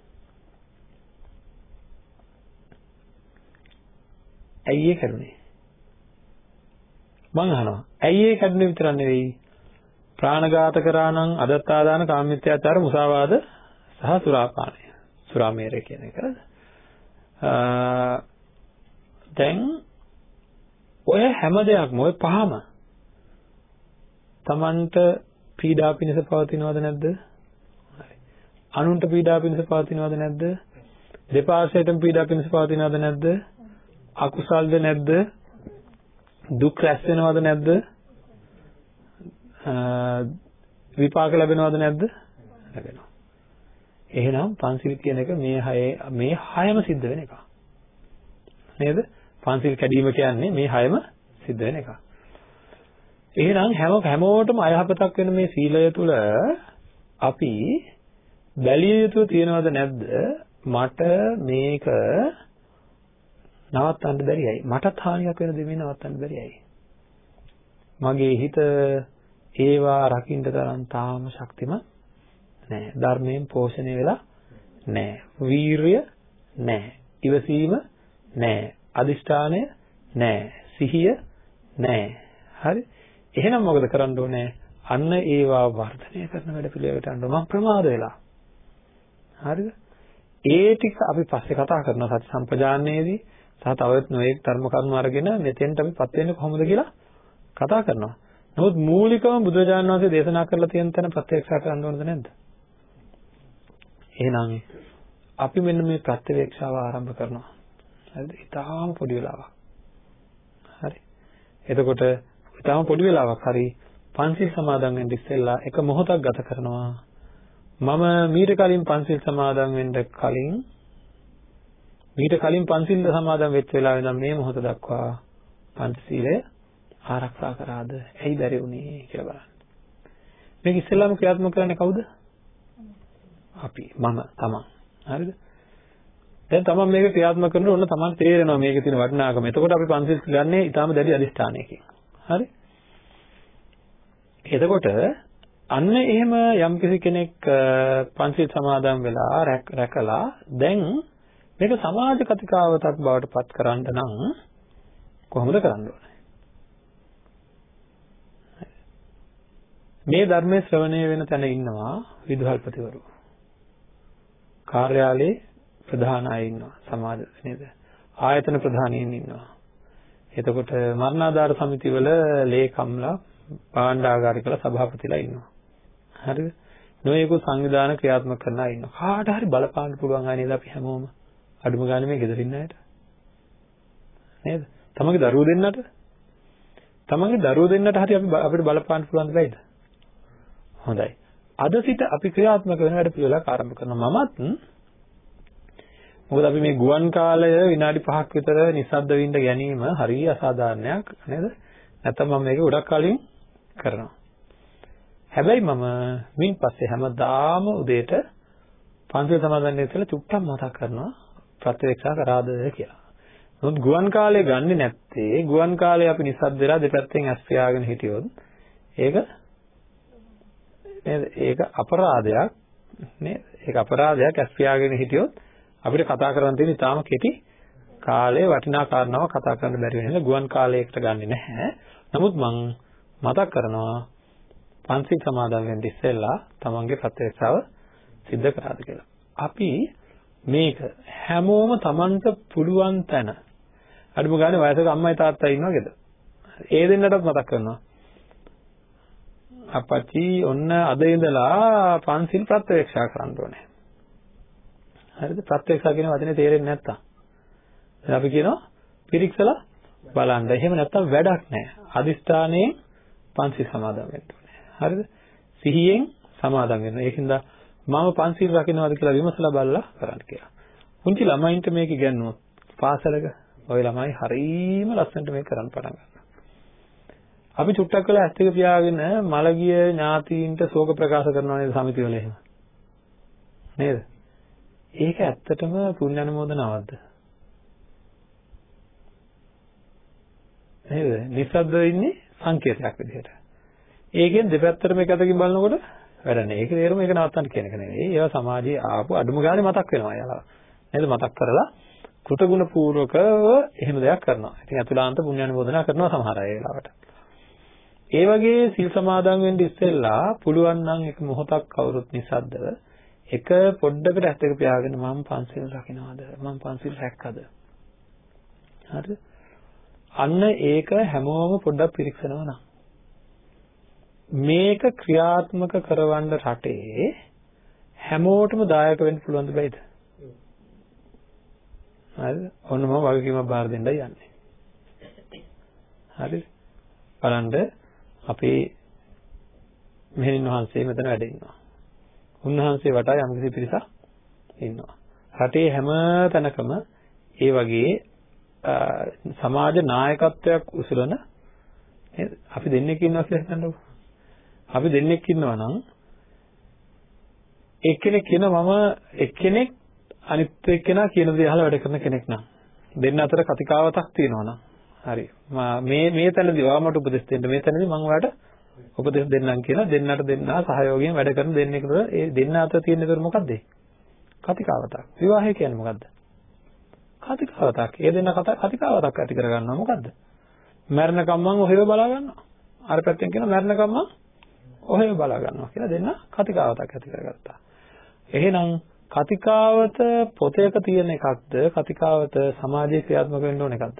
ඇයි ඒ කැඩුනේ? මං අහනවා. ඇයි ඒ කැඩුනේ විතරක් නෙවෙයි. ප්‍රාණඝාත කරා නම් අදත්තාදාන කාමමිත්‍යාචාර මුසාවාද සහ සුරාපානය. සුරාමේරය කියන එක. දැන් ඔය හැම දෙයක්ම ඔය පහම Tamanට පීඩා පිණිස පවතිනවද නැද්ද? හරි. අනුන්ට පීඩා පිණිස පවතිනවද නැද්ද? දෙපාර්ශ්වයටම පීඩා පිණිස පවතිනවද නැද්ද? අකුසල්ද නැද්ද? දුක් රැස් වෙනවද නැද්ද? විපාක ලැබෙනවද නැද්ද? ලැබෙනවා. එහෙනම් පන්සිල් කියන එක මේ හයේ මේ හයම සිද්ධ වෙන එක. නේද? පන්සිල් කැඩීම කියන්නේ මේ හයම සිද්ධ වෙන එක. එහෙනම් හැම හැමෝටම අයහපතක් වෙන මේ සීලය තුල අපි බැලිය යුතු තියනවද නැද්ද? මට මේක නවත්තන්න බැරියයි. මටත් හානියක් වෙන දෙමේ නවත්තන්න බැරියයි. මගේ හිත ඒවා රකින්න තරම් තාම ශක්තිමත් නෑ. ධර්මයෙන් පෝෂණය වෙලා නෑ. වීරිය නෑ. ඉවසීම නෑ. අදිෂ්ඨානය නෑ. සිහිය නෑ. හරි? එහෙනම් මොකද කරන්න ඕනේ? අන්න ඒවා වර්ධනය කරන වැඩ පිළිවෙලට යන්න මම ප්‍රමාද වෙලා. හරිද? ඒ ටික අපි පස්සේ කතා කරනවා සති සම්පජාන්නයේදී සහ තවත් නොයෙක් ධර්ම කරුණු අරගෙන මෙතෙන්ට අපිපත් වෙන්නේ කොහොමද කියලා කතා කරනවා. නමුත් මූලිකවම බුදුරජාණන් වහන්සේ දේශනා කරලා තියෙන තැන ප්‍රත්‍යක්ෂ කරන්න ඕනද නැද්ද? එහෙනම් අපි මෙන්න මේ ප්‍රත්‍යවේක්ෂාව ආරම්භ කරනවා. හරිද? ඊටාම පොඩි වෙලාවක්. හරි. එතකොට ඊටාම පොඩි වෙලාවක් හරි පන්සිල් සමාදන් වෙන්න ඉස්සෙල්ලා එක මොහොතක් ගත කරනවා. මම මීට කලින් පන්සිල් සමාදන් වෙන්න කලින් මීට කලින් පන්සිල් සමාදන් වෙච්ච වෙලාවේ ඉඳන් මේ මොහොත දක්වා පංචශීලය ආරක්ෂා කරාද? ඇයි බැරි වුනේ කියලා බලන්න. මේක ඉස්සෙල්ලාම ක්‍රියාත්මක කරන්නේ කවුද? අපි මම තමන්. හරිද? දැන් තමන් මේක ක්‍රියාත්මක කරනකොට ඔන්න තමන් තේරෙනවා මේකේ තියෙන වටිනාකම. එතකොට අපි පන්සිල් ගන්නේ ඊටාම දැඩි අදිස්ථානයකින්. හරි? එතකොට අන්න එහෙම යම් කෙනෙක් පංචශීල සමාදන් වෙලා රැකලා දැන් මේක සමාජ කතිකාවතක් බවට පත් කරන්න නම් කොහොමද කරන්න ඕනේ? මේ ධර්මයේ ශ්‍රවණය වෙන තැන ඉන්නවා විදුහල්පතිවරු. කාර්යාලයේ ප්‍රධාන අය ඉන්නවා සමාජ නේද? ආයතන ප්‍රධානීන් ඉන්නවා. එතකොට මරණාධාර සමිතිවල ලේකම්ලා භාණ්ඩාගාරිකලා සභාපතිලා ඉන්නවා. හරිද? නොයෙකුත් සංවිධාන ක්‍රියාත්මක කරන අය ඉන්නවා. කාට හරි බලපාන්න පුළුවන් අය නේද අපි හැමෝම? අඩුම ගානේ මේ ගෙදර ඉන්න අයට. නේද? තමන්ගේ දරුවෝ දෙන්නට තමන්ගේ දරුවෝ දෙන්නට හරි අපි අපිට බලපාන්න පුළුවන් දෙයිද? හොඳයි. අද සිට අපි ක්‍රියාත්මක වෙන වැඩ පිළිවෙලක් ආරම්භ කරනවා. මමත් මොකද අපි මේ ගුවන් කාලය විනාඩි 5ක් විතර නිස්සද්ද වෙන්න ගැනීම හරිය අසාධාරණයක් නේද? නැත්නම් මම මේක ගොඩක් කලින් කරනවා. හැබැයි මම මින් පස්සේ හැමදාම උදේට පන්සල් සමාදන් වෙන්න කියලා චුට්ටක් මතක් කරනවා ප්‍රත්‍යක්ෂා කරාද කියලා. නමුත් ගුවන් කාලය ගන්නෙ නැත්තේ ගුවන් කාලේ අපි නිස්සද්ද වෙලා දෙපැත්තෙන් ඇස් පියාගෙන හිටියොත් ඒක නේද? ඒක අපරාධයක් නේද? ඒක අපරාධයක් ඇස් පියාගෙන හිටියොත් අපිට කතා කරන්න තියෙන ඉතාලම කෙටි කාලේ වටිනා කාරණාවක් කතා කරන්න බැරි වෙන නිසා ගුවන් කාලයකට ගන්නෙ නැහැ. නමුත් මම මතක් කරනවා පන්සිල් සමාදන් වෙන්න ඉස්සෙල්ලා තමන්ගේ ප්‍රත්‍යක්ෂාව සිද්ධ කරාද කියලා. අපි මේක හැමෝම තමන්ට පුළුවන් තැන අඩුම ගානේ වයසක අම්මයි තාත්තයි ඉන්නවද? ඒ දෙන්නටත් මතක් කරනවා. අපච්චි ඔන්න අද ඉඳලා පන්සිල් ප්‍රත්‍යක්ෂා කරන්න ඕනේ. හරිද? ප්‍රත්‍යක්ෂා කියන වචනේ තේරෙන්නේ නැත්තම්. අපි කියනවා පිරික්සලා බලන්න. එහෙම නැත්තම් වැඩක් නැහැ. අදිස්ථානයෙන් පන්සිල් සමාදන් වෙන්න ඕනේ. හරිද? සිහියෙන් සමාදන් වෙන්න. ඒකින්ද මම පන්සිල් රකින්නවාද කියලා විමසලා බලලා කරන්න කියලා. පුංචි ළමයින්ට මේක ඉගන්වුවොත් පාසලක ওই ළමයි හරීම ලස්සනට මේක කරන්න පටන් ගන්නවා. අපි චුට්ටක් වෙලා ඇස් දෙක පියාගෙන මලගිය ඥාතීන්ට ශෝක ප්‍රකාශ කරනවා නේද සමිති වල එහෙම. නේද? ඒක ඇත්තටම පුණ්‍ය අනුමෝදනාවක්ද? නේද? නිස්සද්ද ඉන්නේ සංකේතයක් විදිහට. ඒකෙන් දෙපැත්තටම එක අතකින් බලනකොට වැඩ නැහැ. ඒකේ තේරුම ඒක නවත්තන්න කියන එක නෙවෙයි. ඒවා සමාජයේ ආපු අඩුම ගානේ මතක් වෙනවා යාලා. නේද? මතක් කරලා කෘතගුණ පූර්වකව එහෙම දෙයක් කරනවා. ඉතින් අතුලාන්ත පුණ්‍ය අනුමෝදනා කරනවා සමහර අය ඒලාවට. ඒ වගේ සිල් සමාදන් වෙන්න ඉස්සෙල්ලා පුළුවන් නම් එක මොහොතක් කවුරුත් නිසද්දව එක පොඩ්ඩකට ඇස් දෙක පියාගෙන මම පන්සිල් රකින්නවද මම පන්සිල් රැක්කද හරිද අන්න ඒක හැමෝම පොඩ්ඩක් පිරික්සනවා නම් මේක ක්‍රියාත්මක කරවන්න රටේ හැමෝටම දායක වෙන්න පුළුවන් දෙයිද හරිද ඔන්න මම වගකීමක් බාර දෙන්නයි යන්නේ හරිද බලන්න අපේ මෙහෙණින් වහන්සේ මෙතන වැඩ ඉන්නවා උන්වහන්සේ වටා යම්කිසි පිරිසක් ඉන්නවා. රටේ හැම තැනකම ඒ වගේ සමාජ නායකත්වයක් උසුලන නේද? අපි දෙන්නෙක් ඉන්නවා කියලා හිතන්නකෝ. අපි දෙන්නෙක් ඉන්නවා නම් එක්කෙනෙක් කියනවා මම එක්කෙනෙක් අනිත් එක්කෙනා කියන දේ අහලා වැඩ කරන කෙනෙක් නම් දෙන්න අතර කතිකාවතක් තියෙනවා නම් හරි මේ මේ තැනදී ඔයාමට උපදෙස් දෙන්න මේ තැනදී මම ඔයාලට උපදෙස් දෙන්නම් කියලා දෙන්නට දෙන්නා සහයෝගයෙන් වැඩ කරන දෙන්නෙකුට ඒ දෙන්න අතර තියෙන දේ මොකද්ද? කතිකාවතක්. විවාහය කියන්නේ මොකද්ද? කතිකාවතක්. ඒ දෙන්න කතිකාවතක් ඇති කරගන්නවා මොකද්ද? මරණකම් මං ඔහෙව බලා ගන්නවා. අර පැත්තෙන් කියන මරණකම් මං ඔහෙව බලා ගන්නවා කියලා දෙන්න කතිකාවතක් ඇති කරගත්තා. එහෙනම් කතිකාවත පොතේක තියෙන එකක්ද කතිකාවත සමාජයේ ක්‍රියාත්මක වෙන්න ඕන එකක්ද?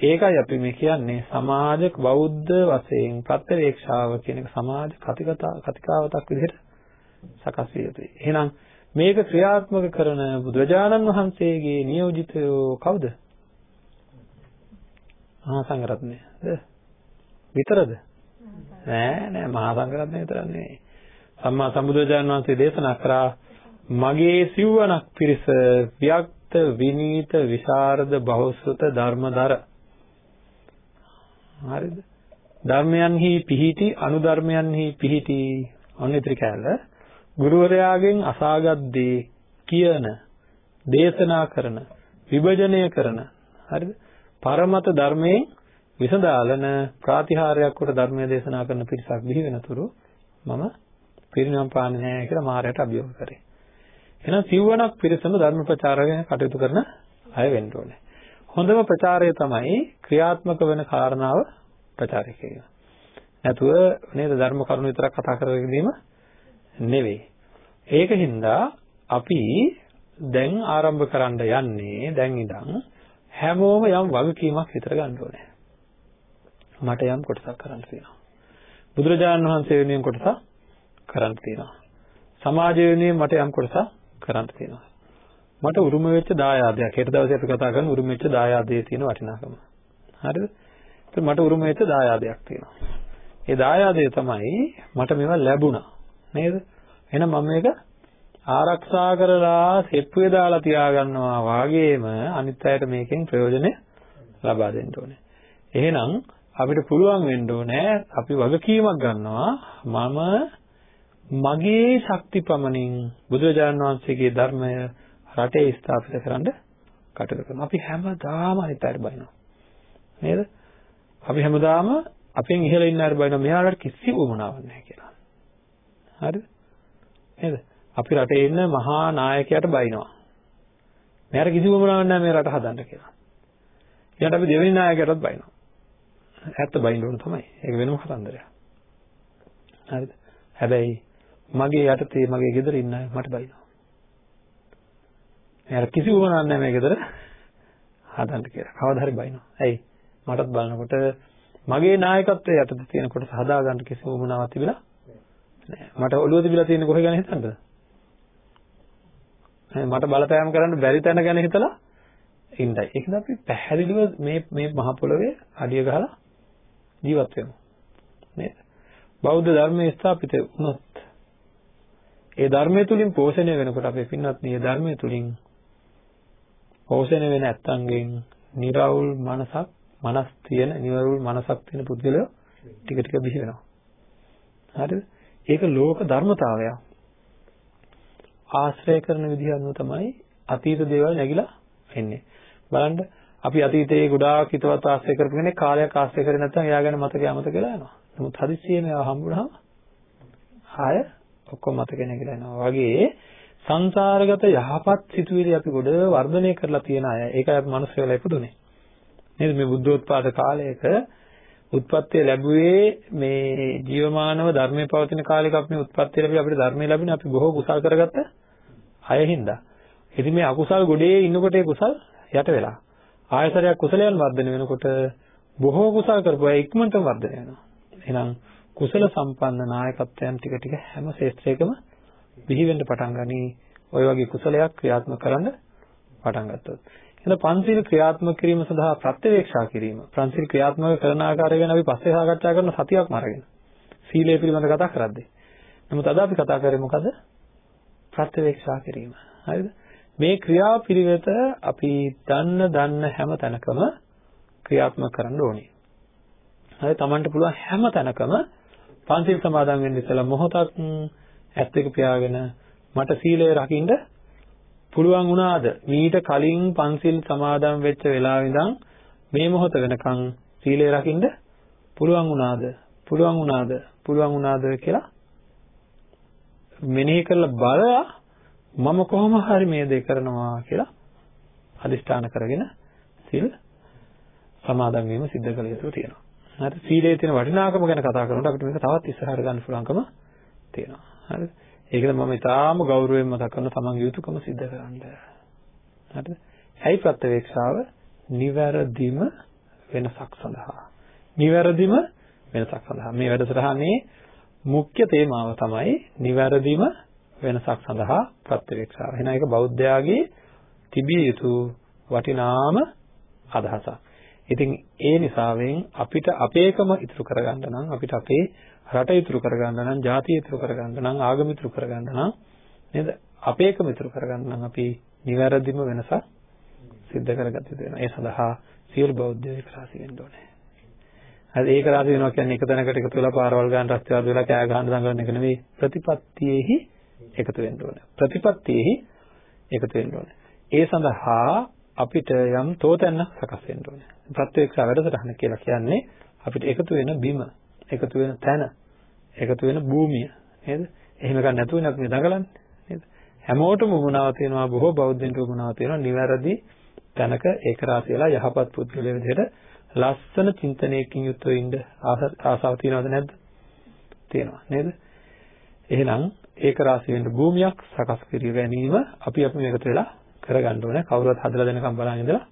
ඒකයි අපි මේ කියන්නේ සමාජ බෞද්ධ වශයෙන් ප්‍රත්‍යවේක්ෂාව කියන එක සමාජ කතිකතා කතිකාවතක් විදිහට සකස් විය යුතුයි. එහෙනම් මේක ක්‍රියාත්මක කරන බුදුරජාණන් වහන්සේගේ නියෝජිතයෝ කවුද? මහා සංඝරත්නයද? විතරද? නෑ නෑ මහා සංඝරත්නය විතරක් නෙවෙයි. සම්මා සම්බුදුරජාණන් වහන්සේ දේශනා කරා මගේ සිව්වනක් පිරිස වික්ත විනීත විශාරද බහුසුත ධර්මදර හරිද? ධර්මයන්හි පිහිටි අනුධර්මයන්හි පිහිටි ඔන්න කැල ගුරුවරයාගෙන් අසාගත් දේ කියන දේශනා කරන විභජනය කරන හරිද? පරමත ධර්මයෙන් විසඳාලන ප්‍රාතිහාර්යයක් කොට ධර්මය දේශනා කරන පිරිසක් බිහි වෙනතුරු මම පිරිනිවන් පාන්නේ නැහැ කියලා මාරයට අභියෝග කරේ. එහෙනම් සිව්වණක් පිරිසම ධර්ම ප්‍රචාරයෙන් කටයුතු කරන අය වෙන්න ඕනේ. හොඳම ප්‍රචාරය තමයි ක්‍රියාත්මක වෙන කාරණාව ප්‍රචාරය කිරීම. නැතුව නේද ධර්ම කරුණු විතරක් කතා කරගෙන නෙවෙයි. ඒකින්ද අපි දැන් ආරම්භ කරන්න යන්නේ දැන් ඉඳන් හැමෝම යම් වගකීමක් හිතර ගන්න ඕනේ. මට යම් කොටසක් කරන්න තියෙනවා. බුදුරජාණන් වහන්සේ වෙනුවෙන් කොටසක් කරන්න තියෙනවා. සමාජය වෙනුවෙන් මට යම් කොටසක් කරන්න තියෙනවා. මට උරුම වෙච්ච දායාදයක්. හෙට දවසේ අපි කතා කරන උරුම වෙච්ච දායාදයේ තියෙන වටිනාකම. හරිද? ඒත් මට උරුම වෙච්ච දායාදයක් තියෙනවා. ඒ දායාදය තමයි මට මේවා ලැබුණා. නේද? එහෙනම් මම මේක ආරක්ෂා කරලා සෙට්ටුවේ දාලා තියාගන්නවා වාගේම අනිත් අයට මේකෙන් ප්‍රයෝජන ලබා දෙන්න ඕනේ. එහෙනම් අපිට පුළුවන් වෙන්න ඕනේ අපි වගකීමක් ගන්නවා මම මගේ ශක්ති පමණින් බුදුරජාණන් වහන්සේගේ ධර්මය රටේ ස්ථාපිත කරන්න කටයුතු කරනවා. අපි හැමදාම අනිත් අයට බයිනවා. නේද? අපි හැමදාම අපෙන් ඉහළ ඉන්න අයට බයිනවා මෙයාලට කිසි උවමනාවක් නැහැ කියලා. හරිද? නේද? අපි රටේ ඉන්න මහා නායකයාට බයිනවා. මෙයාට කිසි උවමනාවක් නැහැ මේ රට හදන්න කියලා. ඊට අපි දෙවෙනි නායකයාටත් බයිනවා. ඇත්ත බයින්න ඕන තමයි. ඒක වෙනම කතන්දරයක්. හරිද? හැබැයි මගේ යටතේ මගේ ගෙදර ඉන්න අය මට බයිනවා. එයාට කිසි උවමනාවක් නැහැ මේ ගෙදර හදන්න කියලා. කවදා හරි බයිනවා. ඇයි? මටත් බලනකොට මගේ නායකත්වයේ යටතේ තියෙන කොටස හදාගන්න කිසි උවමනාවක් තිබිලා නැහැ. මට ඔළුව තිබිලා තියෙන කොහෙ ගැන හිතන්නද? මට බලපෑම් කරන්න බැරි තැන ගැන හිතලා ඉන්නයි. ඒකද අපි පැහැදිලිව මේ මේ මහ පොළවේ අඩිය ගහලා ජීවත් වෙමු. නේද? බෞද්ධ ධර්මයේ ස්ථාපිත වුණොත් ඒ ධර්මයේ තුලින් පෝෂණය වෙනකොට අපේ පින්වත් මේ ධර්මයේ තුලින් පෝෂණය වෙන ඇත්තන්ගෙන් නිර්වුල් මනසක් මනස් තියෙන නිර්වුල් මනසක් තියෙන පුද්ගලයෝ ටික ටික බිහි වෙනවා. හරිද? ඒක ලෝක ධර්මතාවයක්. ආශ්‍රය කරන විදිහ අනුව තමයි අතීත දේවල් නැగిලා එන්නේ. බලන්න අපි අතීතයේ ගොඩාක් හිතවත් ආශ්‍රය කරපු කෙනෙක් කාලයක් ආශ්‍රය කරේ නැත්නම් එයා ගැන මතක යමත කියලා යනවා. නමුත් හදිස්සියේ මේවා හම්බුනහම ආය ඔක්කොම මතක නැగిලා යනවා. වගේ සංසාරගත යහපත් සිතුවිලි අපි ගොඩ වර්ධනය කරලා තියෙන අය. ඒකයි අපි මනුස්ස වෙලා ඉපදුනේ. නේද මේ බුද්ධෝත්පාද කාලයක උත්පත්ති ලැබුවේ මේ ජීවමානව ධර්මයේ පවතින කාලයක අපි මේ උත්පත්ති ලැබි අපිට ධර්මයේ ලැබුණේ අපි බොහෝ කුසල් කරගත්ත අය හින්දා. ඉතින් මේ අකුසල් ගොඩේ ඉන්නකොට ඒ කුසල් යට වෙලා. ආයතරයක් කුසලයන් වර්ධනය වෙනකොට බොහෝ කුසල් කරපු අය ඉක්මනටම වර්ධනය වෙනවා. එහෙනම් කුසල සම්පන්න නායකත්වයන් ටික ටික හැම ශේත්‍රයකම බිහි වෙන්න පටන් ගනි. ওই වගේ කුසලයක් ක්‍රියාත්මක කරන්න පටන් ගත්තොත්. එහෙනම් පංචශීල ක්‍රියාත්මක කිරීම සඳහා ප්‍රත්‍යවේක්ෂා කිරීම. පංචශීල ක්‍රියාත්මක කරන ආකාරය ගැන අපි පස්සේ සාකච්ඡා කරන සතියක් මාර්ගෙන. සීලය පිළිබඳව කතා කරද්දී. නමුත් අද අපි කතා කරේ මොකද? ප්‍රත්‍යවේක්ෂා කිරීම. හරිද? මේ ක්‍රියාපිළිවෙත අපි දන්න දන්න හැම තැනකම ක්‍රියාත්මක කරන්න ඕනේ. හරි Tamanට පුළුවන් හැම තැනකම පංචශීල සමාදන් වෙන්න ඉස්සලා මොහොතක් ඇස් දෙක පියාගෙන මට සීලය රකින්න පුළුවන් වුණාද? මීට කලින් පංචශීල සමාදන් වෙච්ච වෙලාවෙ ඉඳන් මේ මොහොත වෙනකන් සීලය රකින්න පුළුවන් වුණාද? පුළුවන් වුණාද? පුළුවන් වුණාද කියලා මෙනෙහි කරලා බලලා මම කොහොම හරි මේ දේ කරනවා කියලා අදිෂ්ඨාන කරගෙන සීල සමාදන් වීම සිද්ධ කළ යුතු තියෙනවා. හරි සීලයේ තියෙන වටිනාකම ගැන කතා කරනකොට අපිට මේක තවත් ඉස්සරහට ගන්න පුළුවන්කම තියෙනවා. හරිද? ඒකද මම ඉතාලම ගෞරවයෙන් මතක් කරන තමන්ගේ යුතුයකම සිද්ධ කරන්න. හරිද? ඇයි ප්‍රත්‍යවේක්ෂාව? නිවැරදිම වෙනසක් සඳහා. නිවැරදිම වෙනසක් සඳහා. මේ වැඩසටහනේ මුඛ්‍ය තේමාව තමයි නිවැරදිම වෙනසක් සඳහා ප්‍රත්‍යවේක්ෂාව. එහෙනම් ඒක බෞද්ධයාගේ තිබිය යුතු වටිනාම අදහසක්. ඉතින් ඒ නිසාවෙන් අපිට අපේකම ඉතුරු කරගන්න නම් අපිට අපේ රට ඉතුරු කරගන්න නම් ජාතිය ඉතුරු කරගන්න නම් ආගම ඉතුරු කරගන්න නම් නේද අපේකම ඉතුරු කරගන්න නම් අපි නිවැරදිම වෙනසක් සිද්ධ කරගත යුතු වෙනවා. ඒ සඳහා සියලු බෞද්ධයෝ එක රාශි වෙන්න ඕනේ. හරි ඒක රාශි වෙනවා කියන්නේ එක තැනකට එකතු වෙලා පාරවල් ගන්න රස්තිවාද වෙලා කෑ ගහන දඟලන එක නෙවෙයි ප්‍රතිපත්තියෙහි එකතු වෙන්න ඕනේ. ප්‍රතිපත්තියෙහි එකතු වෙන්න ඕනේ. ඒ සඳහා අපිට යම් තෝතැන්නක් සකස් වෙන්න ඕනේ. ප්‍රත්‍යක්ෂ වැඩසටහන කියලා කියන්නේ අපිට එකතු වෙන බිම එකතු වෙන තැන එකතු වෙන භූමිය නේද? එහෙම එකක් නැතුව නක් මේ දඟලන්නේ නේද? හැමෝටම උමනාව තියෙනවා බොහෝ බෞද්ධයන්ට උමනාව තියෙනවා නිවැරදි තැනක ඒක රාශි වෙලා යහපත් පුද්ගලයෙ විදිහට ලස්සන චින්තනයකින් යුක්තව ඉන්න ආසාව තියෙනවද නැද්ද? තියෙනවා නේද? එහෙනම් ඒක රාශි වෙන්න භූමියක් සකස් කර ගැනීම අපි අපි මේකට වෙලා කරගන්න ඕනේ. කවුරුවත් හදලා දෙනකම් බලන් ඉඳලා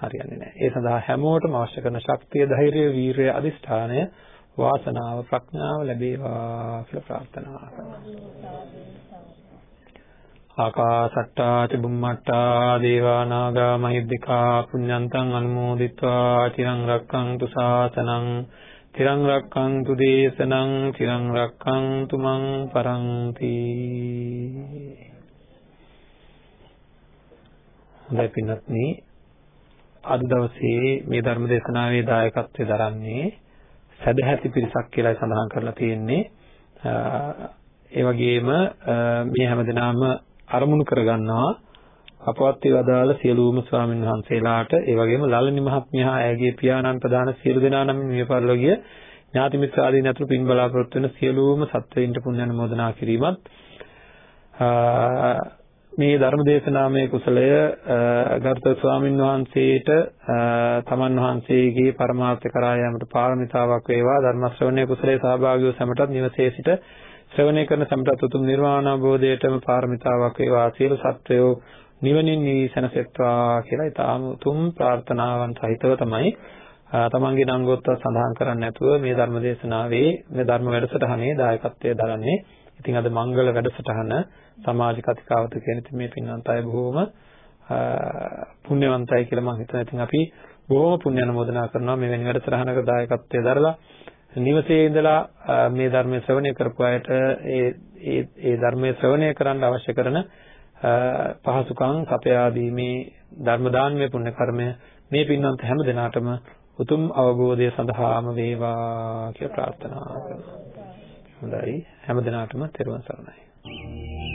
හරියන්නේ නැහැ. ඒ සඳහා හැමෝටම අවශ්‍ය කරන ශක්තිය, ධෛර්යය, වීරිය, අදිෂ්ඨානය, වාසනාව, ප්‍රඥාව ලැබේවා කියලා ප්‍රාර්ථනා කරනවා. ආකාසට්ටා චුම්මට්ටා දේවා නාග මහිද්దికා පුඤ්ඤන්තං අනුමෝදිත්වා චිරං රක්ඛන්තු ශාසනං තිරං රක්ඛන්තු දේශනං තිරං රක්ඛන්තු මං පරන්ති. හොඳයි පින්වත්නි. අද දවසේ මේ ධර්ම දේශනාවේ දායකත්වයෙන් දරන්නේ සදැහැති පිරිසක් කියලා සඳහන් කරලා තියෙන්නේ. ඒ වගේම මේ හැමදෙනාම අරමුණු කරගන්නවා. අපවත් වේවදාල සියලුම ස්වාමින් වහන්සේලාට ඒ වගේම ලලනි මහත්මිය හා ඇයගේ පියාණන් ප්‍රදාන සියලු දෙනා නම් මිය පරලෝකීය ඥාති මිත්‍ර ආදීන් අතුරු පින් බලාපොරොත්තු වෙන සියලුම සත්වයින්ට පුණ්‍ය අනුමෝදනා කිරීමත් මේ ධර්ම දේශනාමය කුසලය ගරුතර ස්වාමින් වහන්සේට තමන් වහන්සේගේ පරමාර්ථ කරා යාමට පාරමිතාවක් වේවා. ධර්ම ශ්‍රවණයේ කුසලයේ සහභාගී වූ සැමටත් නිවසේ සිට ශ්‍රවණය කරන සැමටත් උතුම් නිර්වාණ අවබෝධයටම පාරමිතාවක් වේවා. සියලු සත්වයෝ නිවනින් නිවි සැනසෙත්වා කියලා ඊටාම උතුම් ප්‍රාර්ථනාවන් සහිතව තමයි තමන්ගේ නංගොත්ව සඳහන් කරන්නේ නැතුව මේ ධර්ම දේශනාවේ මේ ධර්ම වැඩසටහනේ දායකත්වයේ දරන්නේ. ඉතින් අද මංගල වැඩසටහන සමාජ කතිකාවත කියන ඉතින් මේ පින්වන්ත අය බොහොම පුණ්‍යවන්තයි කියලා මම හිතනවා. ඉතින් අපි බොහොම පුණ්‍ය අනුමෝදනා කරනවා මේ වෙනි වැඩසටහනක දායකත්වයේ දරලා නිවසේ ඉඳලා මේ ධර්මයේ ශ්‍රවණය කරපු අයට ඒ ඒ ඒ ධර්මයේ ශ්‍රවණය කරන්න අවශ්‍ය කරන පහසුකම් සපයා දීමේ ධර්ම දානමය පුණ්‍ය කර්මය මේ පින්වන්ත හැම දිනාටම උතුම් අවබෝධය සඳහාම වේවා කියලා ප්‍රාර්ථනා කරනවා. හොඳයි හැම දිනාටම තෙරුවන් සරණයි.